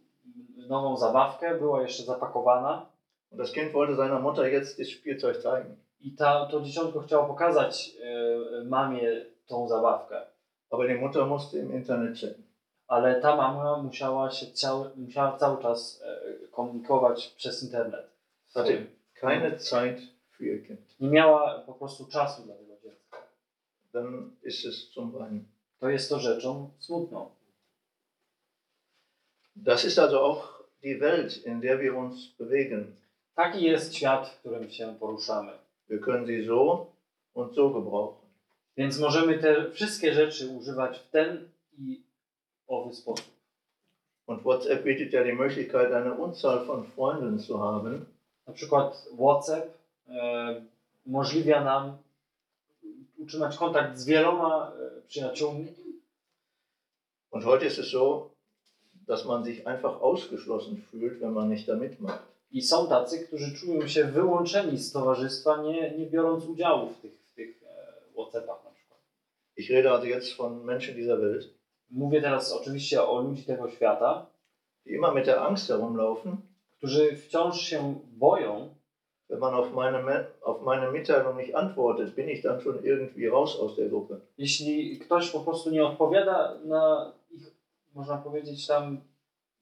nową zabawkę, była jeszcze zapakowana Und das Kind wollte seiner Mutter jetzt das Spielzeug zeigen. i ta, to dzieciątko chciało pokazać e, mamie tą zabawkę. Aber die Mutter musste im Internet chatten. Ale ta mama musiała się cały, musiała cały czas e, komunikować przez internet. Hatte keine Zeit für ihr Kind. Nie miała po prostu czasu dla tego dziecka. Dann ist es zum Weinen. To jest to rzeczą smutną. Das ist also auch die Welt, in der wir uns bewegen. Taki jest świat, w którym się poruszamy. Wir können sie so und so gebrauchen. Więc możemy te wszystkie rzeczy używać w ten i owy sposób. Und WhatsApp bietet ja die Möglichkeit, eine Unzahl von Freunden zu haben. Na przykład WhatsApp e, umożliwia nam utrzymać kontakt z wieloma e, przyjaciółmi. Und heute ist es so, dass man sich einfach ausgeschlossen fühlt, wenn man nicht da mitmacht. I są tacy, którzy czują się wyłączeni z towarzystwa, nie, nie biorąc udziału w tych, w tych e, WhatsAppach na przykład. Ich rede also jetzt von Menschen dieser Welt, Mówię teraz oczywiście o ludzi tego świata, die immer mit der Angst herumlaufen, którzy wciąż się boją, wenn man auf meine, Me- auf meine Mitteilung nicht antwortet, bin ich dann schon irgendwie raus aus der Gruppe. jeśli ktoś po prostu nie odpowiada na ich, można powiedzieć, tam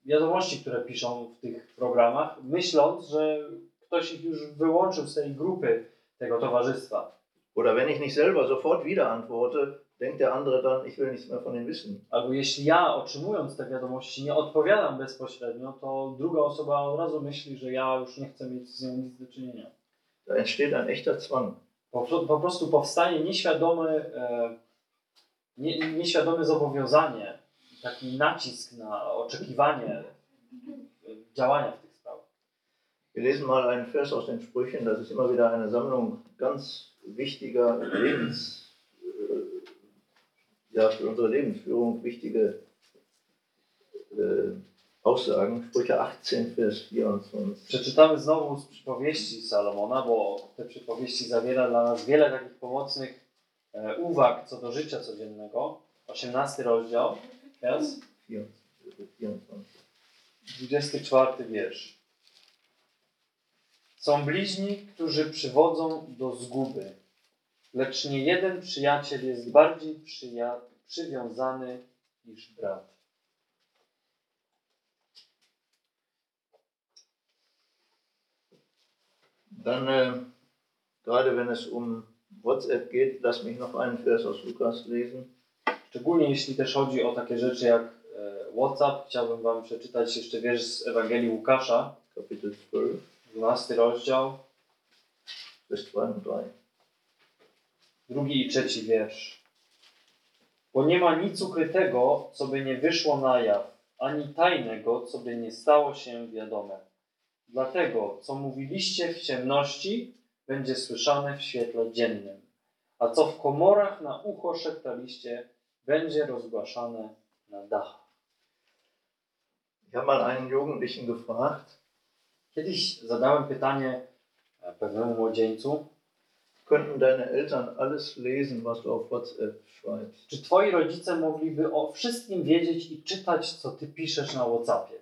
wiadomości, które piszą w tych programach, myśląc, że ktoś ich już wyłączył z tej grupy tego towarzystwa. Oder wenn ich nicht selber sofort wieder antworte, denkt der andere dann, ich will nichts mehr von ihm wissen. Albo jeśli ja, otrzymując te wiadomości, nie odpowiadam bezpośrednio, to druga osoba od razu myśli, że ja już nie chcę mieć z nią nic do czynienia. Da entsteht ein echter Zwang. Po, po prostu powstaje nieświadomy, e, nie, nieświadome zobowiązanie, taki nacisk na oczekiwanie działania w tych sprawach. Wir lesen mal einen Vers aus den Sprüchen, das ist immer wieder eine Sammlung ganz wichtiger Lebens, äh, ja, für unsere Lebensführung wichtige äh, Aussagen. Sprüche 18, Vers 24. Przeczytamy znowu z przypowieści Salomona, bo te przypowieści zawiera dla nas wiele takich pomocnych e, uwag co do życia codziennego. 18 rozdział, teraz 24. 24 wiersz. Są bliźni, którzy przywodzą do zguby, lecz nie jeden przyjaciel jest bardziej przyja- przywiązany niż brat. Dann, äh, gerade wenn es um WhatsApp geht, lass mich noch einen Vers aus Lukas lesen. Szczególnie jeśli też chodzi o takie rzeczy jak e, WhatsApp, chciałbym Wam przeczytać jeszcze wiersz z Ewangelii Łukasza, Kapitel 12, 12 rozdział, Vers 2 und 3. drugi i trzeci wiersz. Bo nie ma nic ukrytego, co by nie wyszło na jaw, ani tajnego, co by nie stało się wiadome. Dlatego, co mówiliście w ciemności, będzie słyszane w świetle dziennym, a co w komorach na ucho szeptaliście, będzie rozgłaszane na dachach. Ich habe mal einen Jugendlichen gefragt, Kiedyś zadałem pytanie e, pewnemu młodzieńcu, könnten deine Eltern alles lesen, was du auf WhatsApp schreibst? czy twoi rodzice mogliby o wszystkim wiedzieć i czytać, co ty piszesz na Whatsappie?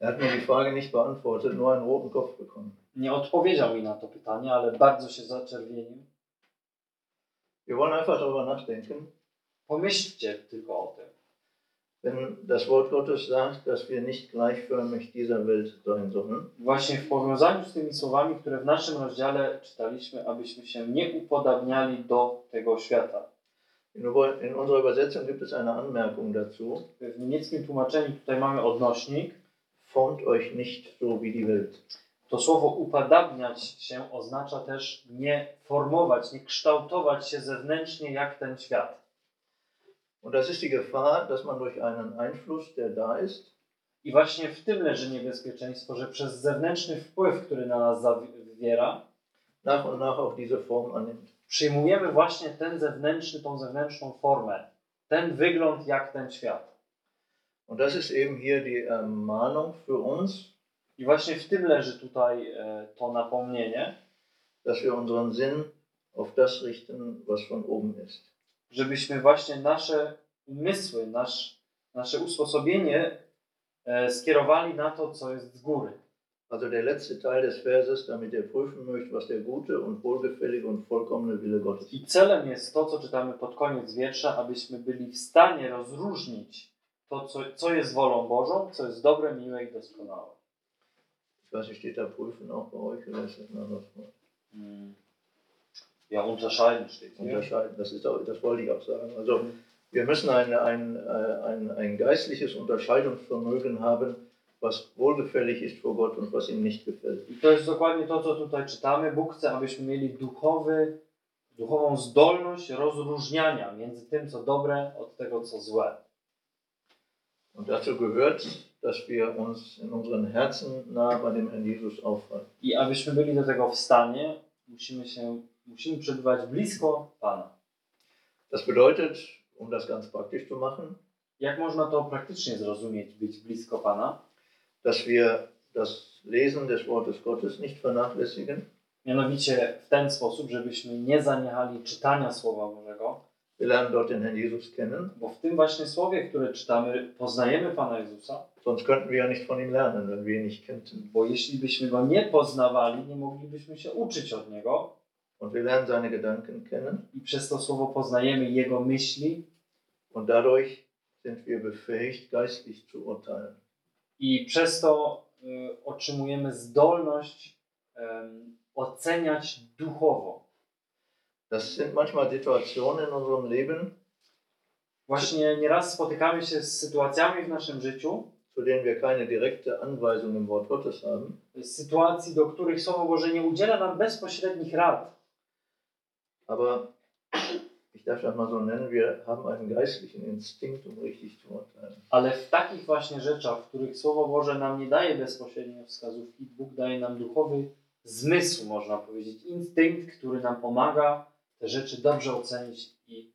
Er hat mir die Frage nicht beantwortet, nur einen roten Kopf bekommen. Nie odpowiedział mi na to pytanie, ale bardzo się zaczerwienił. Wir wollen einfach darüber nachdenken, Pomyślcie tylko o tym. wenn das Wort Gottes sagt, dass wir nicht gleichförmig dieser Welt sein sollen. Właśnie w powiązaniu z tymi słowami, które w naszym rozdziale czytaliśmy, abyśmy się nie upodabniali do tego świata. In in unserer Übersetzung gibt es eine Anmerkung dazu. W niemieckim tłumaczeniu tutaj mamy odnośnik. Formt euch nicht so wie die Welt. To słowo upadabniać się oznacza też nie formować, nie kształtować się zewnętrznie jak ten świat. Und das ist die Gefahr, dass man durch einen Einfluss, der da ist, I właśnie w tym leży niebezpieczeństwo, że przez zewnętrzny wpływ, który na nas zawiera, nach und nach auch diese Form annimmt. przyjmujemy właśnie ten zewnętrzny, tą zewnętrzną formę, ten wygląd jak ten świat. Und das ist eben hier die Ermahnung für uns, I właśnie w tym leży tutaj e, to napomnienie, dass wir unseren Sinn auf das richten, was von oben ist. Żebyśmy właśnie nasze umysły, nasz, nasze usposobienie e, skierowali na to, co jest z góry. Also der letzte Teil des Verses, damit ihr prüfen möchtet, was der gute und wohlgefällige und vollkommene Wille Gottes ist. I celem jest to, co czytamy pod koniec wiersza, abyśmy byli w stanie rozróżnić to, co, co jest wolą Bożą, co jest dobre, miłe i doskonałe. Ich weiß nicht, steht da prüfen auch bei euch oder ist das ein anderes Wort? Mm. Ja, unterscheiden steht. Unterscheiden, das, ist auch, das wollte ich auch sagen. Also wir müssen ein, ein, ein, ein geistliches Unterscheidungsvermögen haben, was wohlgefällig ist vor Gott und was ihm nicht gefällt. I to jest dokładnie to, co tutaj czytamy. Bóg chce, abyśmy mieli duchowy, duchową zdolność rozróżniania między tym, co dobre, od tego, co złe. Und dazu gehört, dass wir uns in unseren Herzen nah bei dem Herrn Jesus aufhalten. I abyśmy byli do tego w stanie, musimy się, musimy przebywać blisko Pana. Das bedeutet, um das ganz praktisch zu machen, Jak można to praktycznie zrozumieć, być blisko Pana? dass wir das Lesen des Wortes Gottes nicht vernachlässigen, Mianowicie w ten sposób, żebyśmy nie zaniechali czytania Słowa Bożego, wir lernen dort den Herrn Jesus kennen, bo w tym właśnie Słowie, które czytamy, poznajemy Pana Jezusa, sonst könnten wir ja nicht von ihm lernen, wenn wir ihn nicht kennten. bo jeśli byśmy Go nie poznawali, nie moglibyśmy się uczyć od Niego Und wir lernen seine Gedanken kennen i przez to Słowo poznajemy Jego myśli und dadurch sind wir befähigt, geistlich zu urteilen. i przez to y, otrzymujemy zdolność em, oceniać duchowo. Das sind manchmal Situationen in unserem Leben, Właśnie nieraz spotykamy się z sytuacjami w naszym życiu, zu denen wir keine direkte Anweisung im Wort Gottes haben, sytuacji, do których Słowo Boże nie udziela nam bezpośrednich rad. Aber ich darf das mal so nennen, wir haben einen geistlichen Instinkt, um richtig zu urteilen. Ale w takich właśnie rzeczach, w których Słowo Boże nam nie daje bezpośrednio wskazówki, Bóg daje nam duchowy zmysł, można powiedzieć, instynkt, który nam pomaga te rzeczy dobrze ocenić i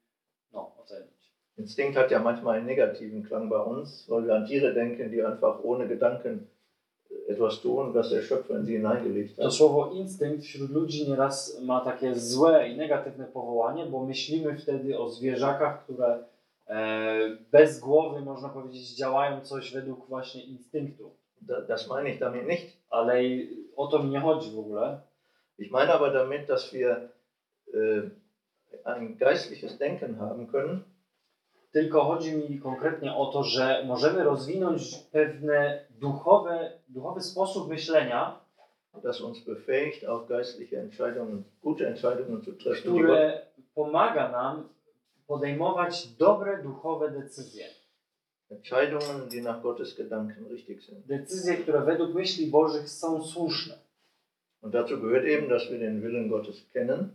no, ocenić. Instinkt hat ja manchmal einen negativen Klang bei uns, weil wir an Tiere denken, die einfach ohne Gedanken To hat. słowo instynkt wśród ludzi nieraz ma takie złe i negatywne powołanie, bo myślimy wtedy o zwierzakach, które e, bez głowy, można powiedzieć, działają coś według właśnie instynktu. Da- Das meine ich damit nicht. Ale i o to mi nie chodzi w ogóle. Ich meine aber damit, dass wir äh, ein geistliches Denken haben können, Tylko chodzi mi konkretnie o to, że możemy rozwinąć pewne duchowe, duchowy sposób myślenia, das uns befähigt, auch geistliche Entscheidungen, gute Entscheidungen zu treffen, które pomaga nam podejmować dobre duchowe decyzje. Entscheidungen, die nach Gottes Gedanken richtig sind. Decyzje, które według myśli Bożych są słuszne. Und dazu gehört eben, dass wir den Willen Gottes kennen,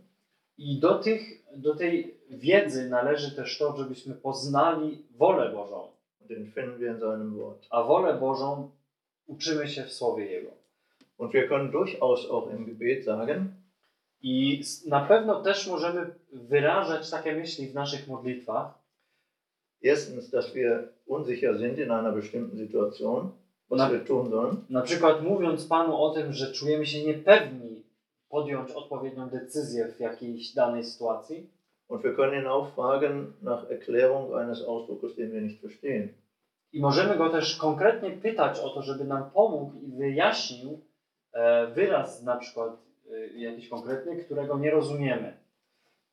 I do, tych, do tej wiedzy należy też to, żebyśmy poznali wolę Bożą. den finden wir in seinem Wort. A wolę Bożą uczymy się w Słowie Jego. Und wir können durchaus auch im Gebet sagen, I na pewno też możemy wyrażać takie myśli w naszych modlitwach. erstens, dass wir unsicher sind in einer bestimmten Situation, was Na- wir tun sollen. Na przykład mówiąc Panu o tym, że czujemy się niepewni podjąć odpowiednią decyzję w jakiejś danej sytuacji. Und wir können ihn auch fragen nach Erklärung eines Ausdrucks, den wir nicht verstehen. I możemy go też konkretnie pytać o to, żeby nam pomógł i wyjaśnił e, wyraz na przykład e, jakiś konkretny, którego nie rozumiemy.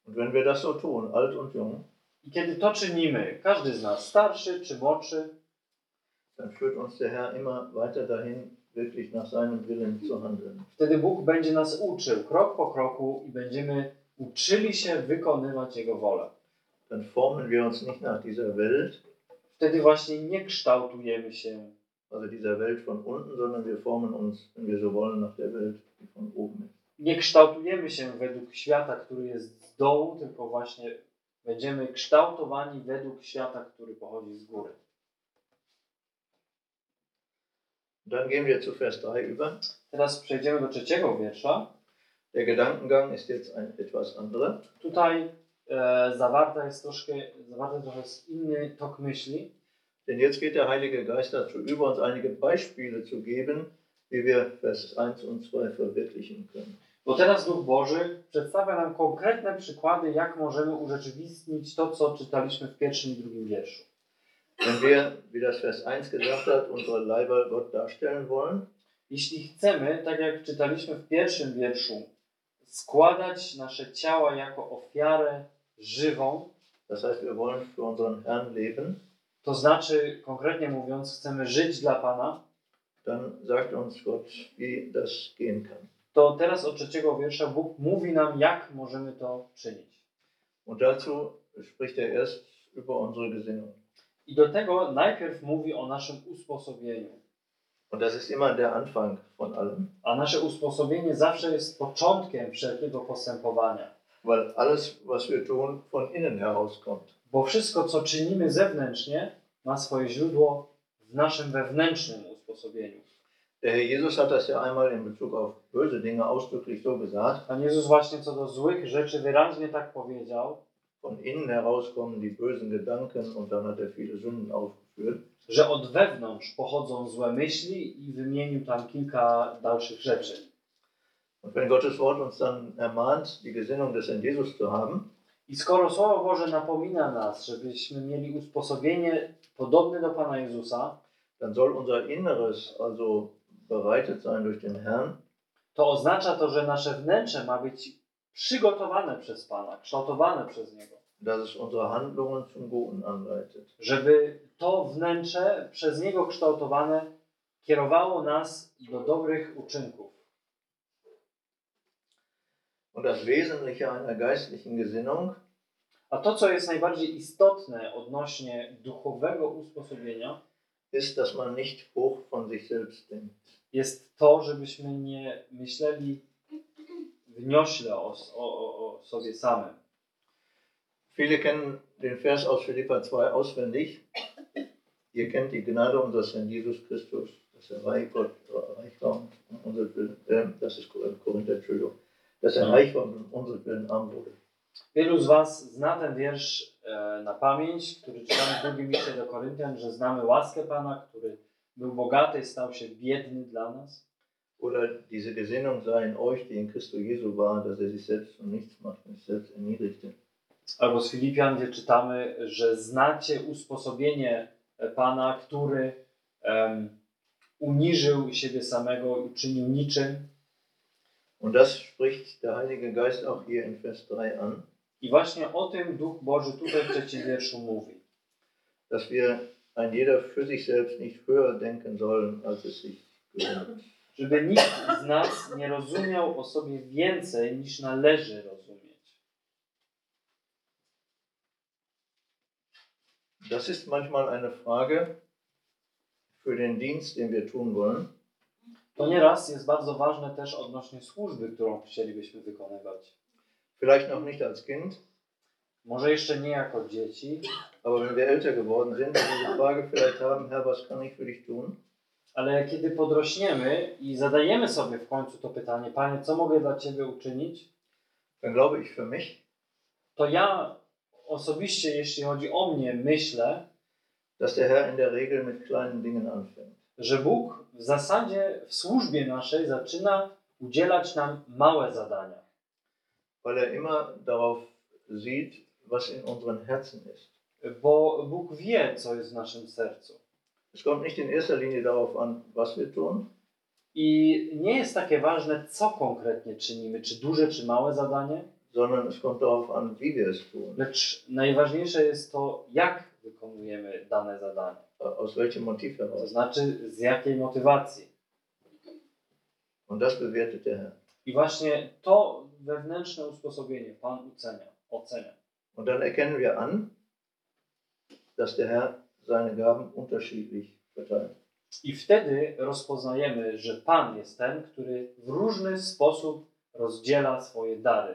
Und wenn wir das so tun, alt und jung, I kiedy to czynimy, każdy z nas, starszy czy młodszy, dann führt uns der Herr immer weiter dahin, wirklich nach seinem Willen zu handeln. wtedy Bóg będzie nas uczył krok po kroku i będziemy uczyli się wykonywać Jego wolę. Dann formen wir uns nicht nach dieser Welt, Wtedy właśnie nie kształtujemy się also dieser Welt von unten, sondern wir formen uns, wenn wir so wollen, nach der Welt, die von oben ist. Nie kształtujemy się według świata, który jest z dołu, tylko właśnie będziemy kształtowani według świata, który pochodzi z góry. Dann gehen wir zu Vers 3 über. Teraz przejdziemy do trzeciego wiersza. Der Gedankengang ist jetzt ein etwas anderer. Tutaj e, zawarta jest troszkę, zawarty trochę jest inny tok myśli. Denn jetzt geht der Heilige Geist dazu über, uns einige Beispiele zu geben, wie wir Vers 1 und 2 verwirklichen können. Bo teraz Duch Boży przedstawia nam konkretne przykłady, jak możemy urzeczywistnić to, co czytaliśmy w pierwszym i drugim wierszu. Wenn wir, wie das Vers 1 gesagt hat, unsere Leiber Gott darstellen wollen, Jeśli chcemy, tak jak czytaliśmy w pierwszym wierszu, składać nasze ciała jako ofiarę żywą, das heißt, wir wollen für unseren Herrn leben, to znaczy, konkretnie mówiąc, chcemy żyć dla Pana, dann sagt uns Gott, wie das gehen kann. to teraz od trzeciego wiersza Bóg mówi nam, jak możemy to czynić. Und dazu spricht er erst über unsere Gesinnung. I do tego najpierw mówi o naszym usposobieniu. Und das ist immer der Anfang von allem, A nasze usposobienie zawsze jest początkiem wszelkiego postępowania. weil alles, was wir tun, von innen herauskommt. Bo wszystko, co czynimy zewnętrznie, ma swoje źródło w naszym wewnętrznym usposobieniu. Herr Jesus hat das ja einmal in Bezug auf böse Dinge ausdrücklich so gesagt, Pan Jezus właśnie co do złych rzeczy wyraźnie tak powiedział, von innen heraus kommen die bösen Gedanken und dann hat er viele Sünden aufgeführt. że od wewnątrz pochodzą złe myśli i wymienił tam kilka dalszych rzeczy. Und wenn Gottes Wort uns dann ermahnt, die Gesinnung des Herrn Jesus zu haben, I skoro Słowo Boże napomina nas, żebyśmy mieli usposobienie podobne do Pana Jezusa, dann soll unser Inneres also bereitet sein durch den Herrn, to oznacza to, że nasze wnętrze ma być przygotowane przez Pana, kształtowane przez Niego. dass es unsere Handlungen zum Guten anleitet. Żeby to wnętrze przez Niego kształtowane kierowało nas do dobrych uczynków. Und das Wesentliche einer geistlichen Gesinnung A to, co jest najbardziej istotne odnośnie duchowego usposobienia, ist, dass man nicht hoch von sich selbst denkt. jest to, żebyśmy nie myśleli wniośle o, o, o- sobie samym. Viele kennen den Vers aus Philippa 2 auswendig. Ihr kennt die Gnade unseres Herrn Jesus Christus, dass er reich, Gott, reich war und unseretwillen, äh, das ist Korinther, Entschuldigung, dass er reich war und um unseretwillen arm wurde. Wielu z Was zna ten wiersz e, na pamięć, który czytamy w drugim liście do Koryntian, że znamy łaskę Pana, który był bogaty i stał się biedny dla nas. Oder diese Gesinnung sei in euch, die in Christo Jesu war, dass er sich selbst um nichts macht und sich selbst erniedrigte. Albo z Filipian, gdzie czytamy, że znacie usposobienie e, Pana, który em, uniżył siebie samego i uczynił niczym. Und das spricht der Heilige Geist auch hier in Vers 3 an, I właśnie o tym Duch Boży tutaj w trzecim wierszu mówi. dass wir ein jeder für sich selbst nicht höher denken sollen, als es sich gehört. Żeby nikt z nas nie rozumiał o sobie więcej niż należy rozumieć. Das ist manchmal eine Frage für den Dienst, den wir tun wollen. To nieraz jest bardzo ważne też odnośnie służby, którą chcielibyśmy wykonywać. Vielleicht noch nicht als Kind, Może jeszcze nie jako dzieci, aber wenn wir älter geworden sind diese Frage vielleicht haben, Herr, was kann ich für dich tun? Ale kiedy podrośniemy i zadajemy sobie w końcu to pytanie, Panie, co mogę dla Ciebie uczynić, Dann glaube ich für mich, to ja osobiście, jeśli chodzi o mnie, myślę, dass der Herr in der Regel mit kleinen Dingen anfängt. że Bóg w zasadzie w służbie naszej zaczyna udzielać nam małe zadania. weil er immer darauf sieht, was in unseren Herzen ist. Bo Bóg wie, co jest w naszym sercu. Es kommt nicht in erster Linie darauf an, was wir tun, I nie jest takie ważne, co konkretnie czynimy, czy duże, czy małe zadanie, sondern es kommt darauf an, wie wir es tun, lecz najważniejsze jest to, jak wykonujemy dane zadanie. aus welchem Motiv To heraus. znaczy, z jakiej motywacji. Und das bewertet der Herr. I właśnie to wewnętrzne usposobienie Pan ocenia. ocenia. Und dann erkennen wir an, dass der Herr seine Gaben unterschiedlich verteilt. I wtedy rozpoznajemy, że Pan jest ten, który w różny sposób rozdziela swoje dary.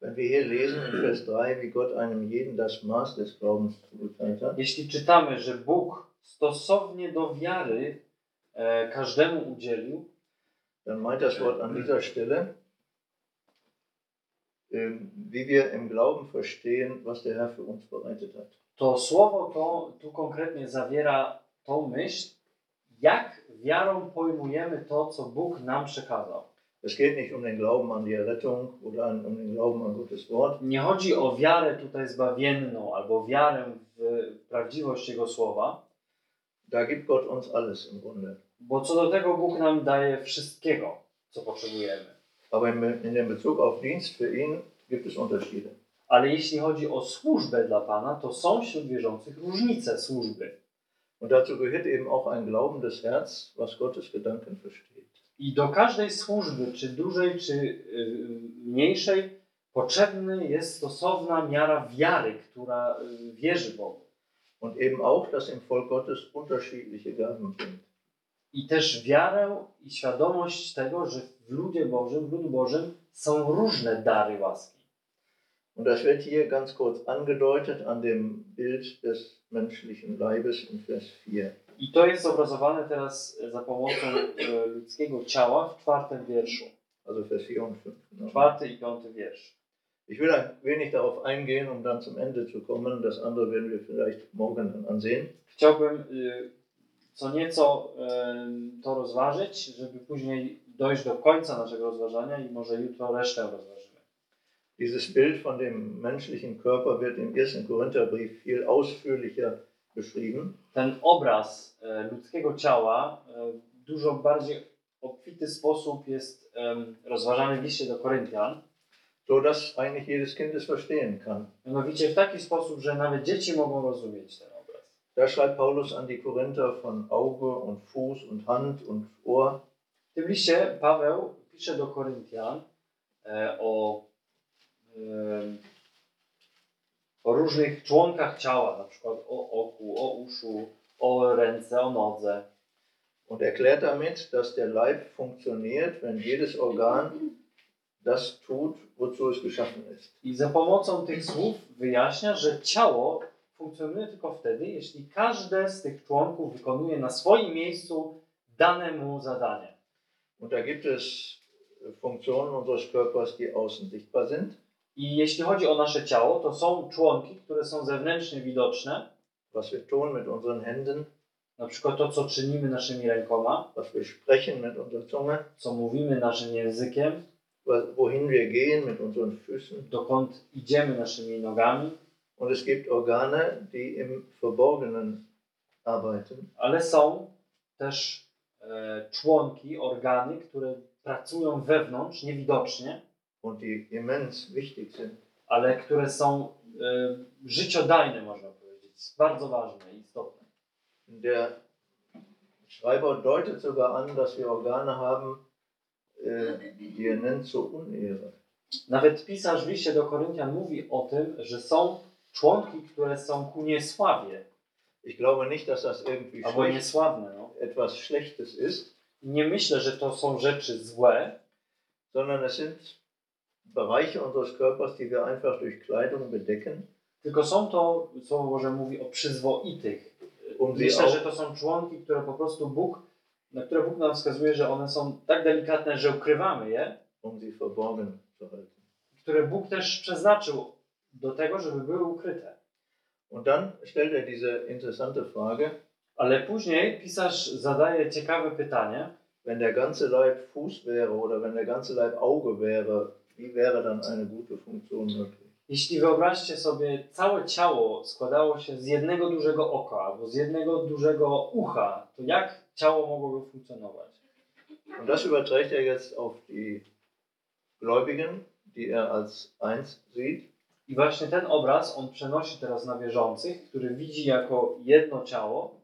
Wenn wir hier lesen in Vers 3, wie Gott einem jeden das Maß des Glaubens zugeteilt hat, Jeśli czytamy, że Bóg stosownie do wiary e, każdemu udzielił, dann meint das Wort an dieser Stelle, ähm, wie wir im Glauben verstehen, was der Herr für uns bereitet hat. To słowo to tu konkretnie zawiera tą myśl, jak wiarą pojmujemy to, co Bóg nam przekazał. Es geht nicht um den Glauben an die Errettung oder um den Glauben an Gottes Wort, Nie chodzi o wiarę tutaj zbawienną albo wiarę w prawdziwość Jego słowa, da gibt Gott uns alles im Grunde. bo co do tego Bóg nam daje wszystkiego, co potrzebujemy. Aber in, in Bezug auf Dienst für ihn gibt es Unterschiede. Ale jeśli chodzi o służbę dla Pana, to są wśród wierzących różnice służby. Und dazu gehört eben auch ein Glauben des Herz, was Gottes Gedanken versteht. I do każdej służby, czy dużej, czy y, mniejszej, potrzebny jest stosowna miara wiary, która y, wierzy Bogu. Und eben auch, dass im Volk Gottes unterschiedliche Gaben sind. I też wiarę i świadomość tego, że w ludzie Bożym, w ludu Bożym są różne dary łaski. Und das wird hier ganz kurz angedeutet an dem Bild des menschlichen Leibes in Vers 4. I to jest obrazowane teraz za pomocą e, ludzkiego ciała w czwartym wierszu. Also Vers 4 und 5. Genau. Czwarty i piąty wiersz. Ich will ein wenig darauf eingehen, um dann zum Ende zu kommen. Das andere werden wir vielleicht morgen dann ansehen. Chciałbym y, co nieco y, to rozważyć, żeby później dojść do końca naszego rozważania i może jutro resztę rozważymy. Dieses Bild von dem menschlichen Körper wird im ersten Korintherbrief viel ausführlicher beschrieben. Ten obraz e, ludzkiego ciała e, dużo bardziej obfity sposób jest em, rozważany w liście do Koryntian. so dass eigentlich jedes Kind es verstehen kann. Mianowicie w taki sposób, że nawet dzieci mogą rozumieć ten obraz. Da schreibt Paulus an die Korinther von Auge und Fuß und Hand und Ohr. W tym liście Paweł pisze do Koryntian e, o, o różnych członkach ciała, na przykład o oku, o uszu, o ręce, o nodze. und erklärt damit, dass der Leib funktioniert, wenn jedes Organ das tut, wozu es geschaffen ist. I za pomocą tych słów wyjaśnia, że ciało funkcjonuje tylko wtedy, jeśli każde z tych członków wykonuje na swoim miejscu dane mu zadanie. Und da gibt es Funktionen unseres Körpers, die außen sichtbar sind, I jeśli chodzi o nasze ciało, to są członki, które są zewnętrznie widoczne, was wir tun mit unseren Händen, na przykład to, co czynimy naszymi rękoma, was wir sprechen mit unserer Zunge, co mówimy naszym językiem, wohin wir gehen mit unseren Füßen. dokąd idziemy naszymi nogami, Und es gibt Organe, die im Verborgenen arbeiten. ale są też e, członki, organy, które pracują wewnątrz, niewidocznie, und die immens wichtig sind. ale które są e, życiodajne, można powiedzieć, bardzo ważne i istotne. Der Schreiber deutet sogar an, dass wir Organe haben, äh, die er nennt zur Unehre. Nawet pisarz w liście do Koryntian mówi o tym, że są członki, które są ku niesławie, Ich glaube nicht, dass das irgendwie albo schlecht, niesławne. No. etwas Schlechtes ist, Nie myślę, że to są rzeczy złe, sondern es sind Bereiche unseres Körpers, die wir einfach durch Kleidung bedecken, tylko są to, Słowo Boże mówi o przyzwoitych. um Myślę, że to są członki, które po prostu Bóg, na które Bóg nam wskazuje, że one są tak delikatne, że ukrywamy je, um sie verborgen zu halten. które Bóg też przeznaczył do tego, żeby były ukryte. Und dann stellt er diese interessante Frage, Ale później pisarz zadaje ciekawe pytanie, wenn der ganze Leib Fuß wäre oder wenn der ganze Leib Auge wäre, wie wäre dann eine gute Funktion möglich? Jeśli wyobraźcie sobie, całe ciało składało się z jednego dużego oka albo z jednego dużego ucha, to jak ciało mogłoby funkcjonować? Und das überträgt er jetzt auf die Gläubigen, die er als eins sieht. I właśnie ten obraz on przenosi teraz na wierzących, który widzi jako jedno ciało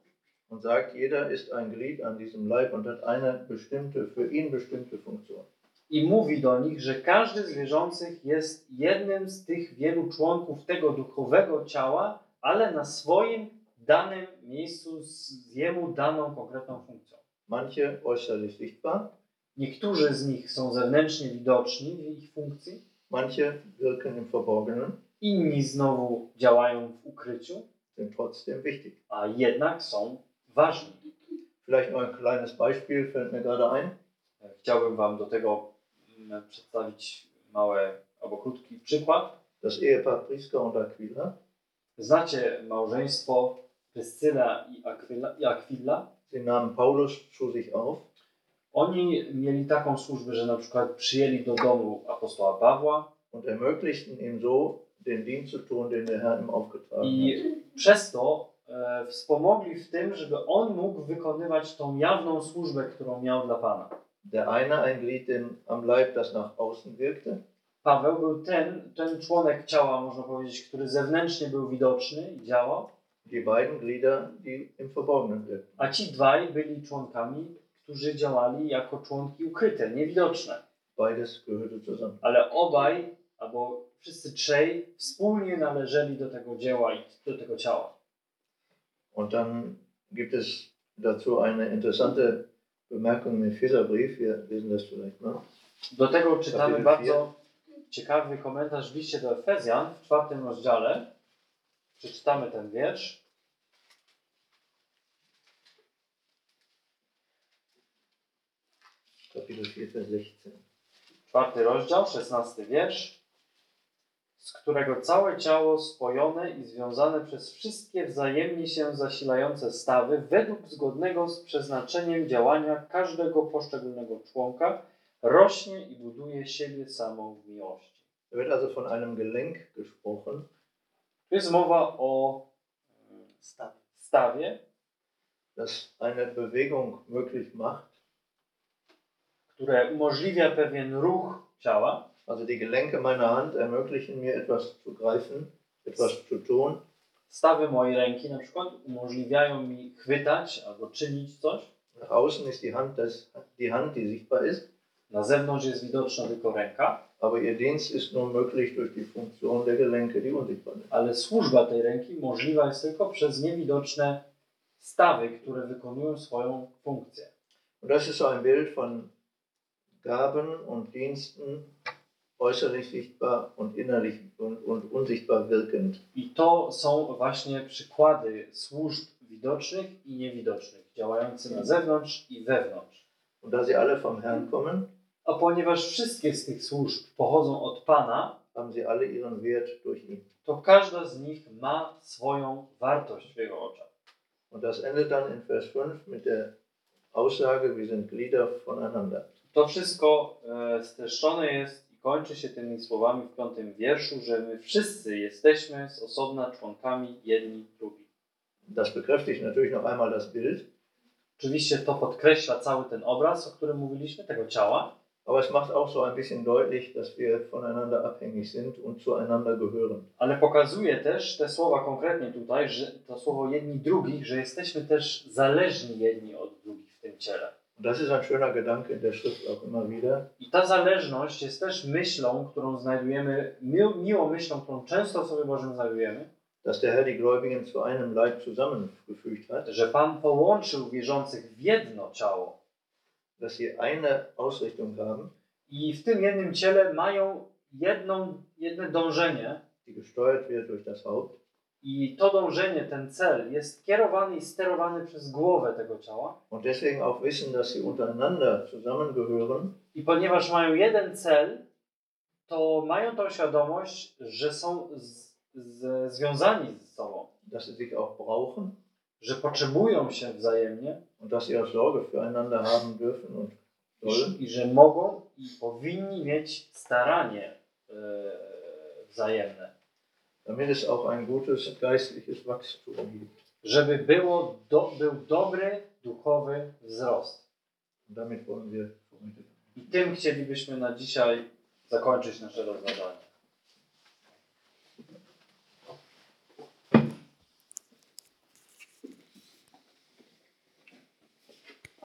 und sagt, jeder ist ein Glied an diesem Leib und hat eine bestimmte, für ihn bestimmte Funktion. I mówi do nich, że każdy z wierzących jest jednym z tych wielu członków tego duchowego ciała, ale na swoim danym miejscu z jemu daną konkretną funkcją. Manche äußerlich sichtbar, Niektórzy z nich są zewnętrznie widoczni w ich funkcji, manche wirken im Verborgenen, inni znowu działają w ukryciu, sind trotzdem wichtig. a jednak są ważni. Vielleicht noch ein kleines Beispiel fällt mir gerade ein. Chciałbym Wam do tego przedstawić mały albo krótki przykład. Das Ehepaar Priska und Aquila, Znacie małżeństwo Pryscyla i Aquila, i Aquila? sie nahmen Paulus zu sich auf Oni mieli taką służbę, że na przykład przyjęli do domu apostoła Pawła und ermöglichten ihm so, den Dienst zu tun, den der Herr ihm aufgetragen i hat. przez to e, wspomogli w tym, żeby on mógł wykonywać tą jawną służbę, którą miał dla Pana. Der eine ein Glied den, am Leib, das nach außen wirkte, Paweł był ten, ten członek ciała, można powiedzieć, który zewnętrznie był widoczny i działał, die beiden Glieder, die im Verborgenen wirkten. a ci dwaj byli członkami, którzy działali jako członki ukryte, niewidoczne. Beides gehörte zusammen. Ale obaj, albo wszyscy trzej, wspólnie należeli do tego dzieła i do tego ciała. Und dann gibt es dazu eine interessante Bemerkung im Epheserbrief. Wir lesen das vielleicht mal. Do tego czytamy bardzo ciekawy komentarz w liście do Efezjan w czwartym rozdziale. Przeczytamy ten wiersz. Kapitel 4, Vers 16. Czwarty rozdział, szesnasty wiersz, z którego całe ciało spojone i związane przez wszystkie wzajemnie się zasilające stawy, według zgodnego z przeznaczeniem działania każdego poszczególnego członka, rośnie i buduje siebie samą w miłości. Wird also von einem Gelenk gesprochen, Tu jest mowa o e, stawie, das eine Bewegung möglich macht. które umożliwia pewien ruch ciała. Also die Gelenke meiner Hand ermöglichen mir etwas zu greifen, etwas zu tun. Stawy mojej ręki na przykład umożliwiają mi chwytać albo czynić coś. Nach außen ist die Hand, das, die Hand, die sichtbar ist, Na zewnątrz jest widoczna tylko ręka, aber ihr Dienst ist nur möglich durch die Funktion der Gelenke, die unsichtbar sind. ale służba tej ręki możliwa jest tylko przez niewidoczne stawy, które wykonują swoją funkcję. Und das ist so ein Bild von Gaben und Diensten, äußerlich sichtbar und innerlich und, und unsichtbar wirkend. I to są właśnie przykłady służb widocznych i niewidocznych, działających na zewnątrz i wewnątrz. Und da sie alle vom Herrn kommen, A ponieważ wszystkie z tych służb pochodzą od Pana, haben sie alle ihren Wert durch ihn. to każda z nich ma swoją wartość w Jego oczach. Und das endet dann in Vers 5 mit der Aussage, wir sind Glieder voneinander. To wszystko e, streszczone jest kończy się tymi słowami w piątym wierszu, że my wszyscy jesteśmy z osobna członkami jedni drugi. Das bekräftigt natürlich noch einmal das Bild, Oczywiście to podkreśla cały ten obraz, o którym mówiliśmy, tego ciała, aber es macht auch so ein bisschen deutlich, dass wir voneinander abhängig sind und zueinander gehören. ale pokazuje też te słowa konkretnie tutaj, że to słowo jedni drugich, że jesteśmy też zależni jedni od drugich w tym ciele. Das ist ein schöner Gedanke in der Schrift auch immer wieder. I ta zależność jest też myślą, którą znajdujemy, mi- miłą myślą, którą często w Słowie Bożym znajdujemy, dass der Herr die Gläubigen zu einem Leib zusammengefügt hat, że Pan połączył wierzących w jedno ciało. dass sie eine Ausrichtung haben, I w tym jednym ciele mają jedną, jedno dążenie, die gesteuert wird durch das Haupt. I to dążenie, ten cel jest kierowany i sterowany przez głowę tego ciała. Und deswegen auch wissen, dass sie untereinander zusammengehören, I ponieważ mają jeden cel, to mają tą świadomość, że są z, z, związani ze sobą, dass sie sich auch brauchen. Że potrzebują się wzajemnie. Und dass sie auch Sorge füreinander haben dürfen und i, sollen. i że mogą i powinni mieć staranie e, wzajemne, damit es auch ein gutes geistliches Wachstum gibt. żeby było do, był dobry duchowy wzrost. I tym chcielibyśmy na dzisiaj zakończyć nasze rozważanie.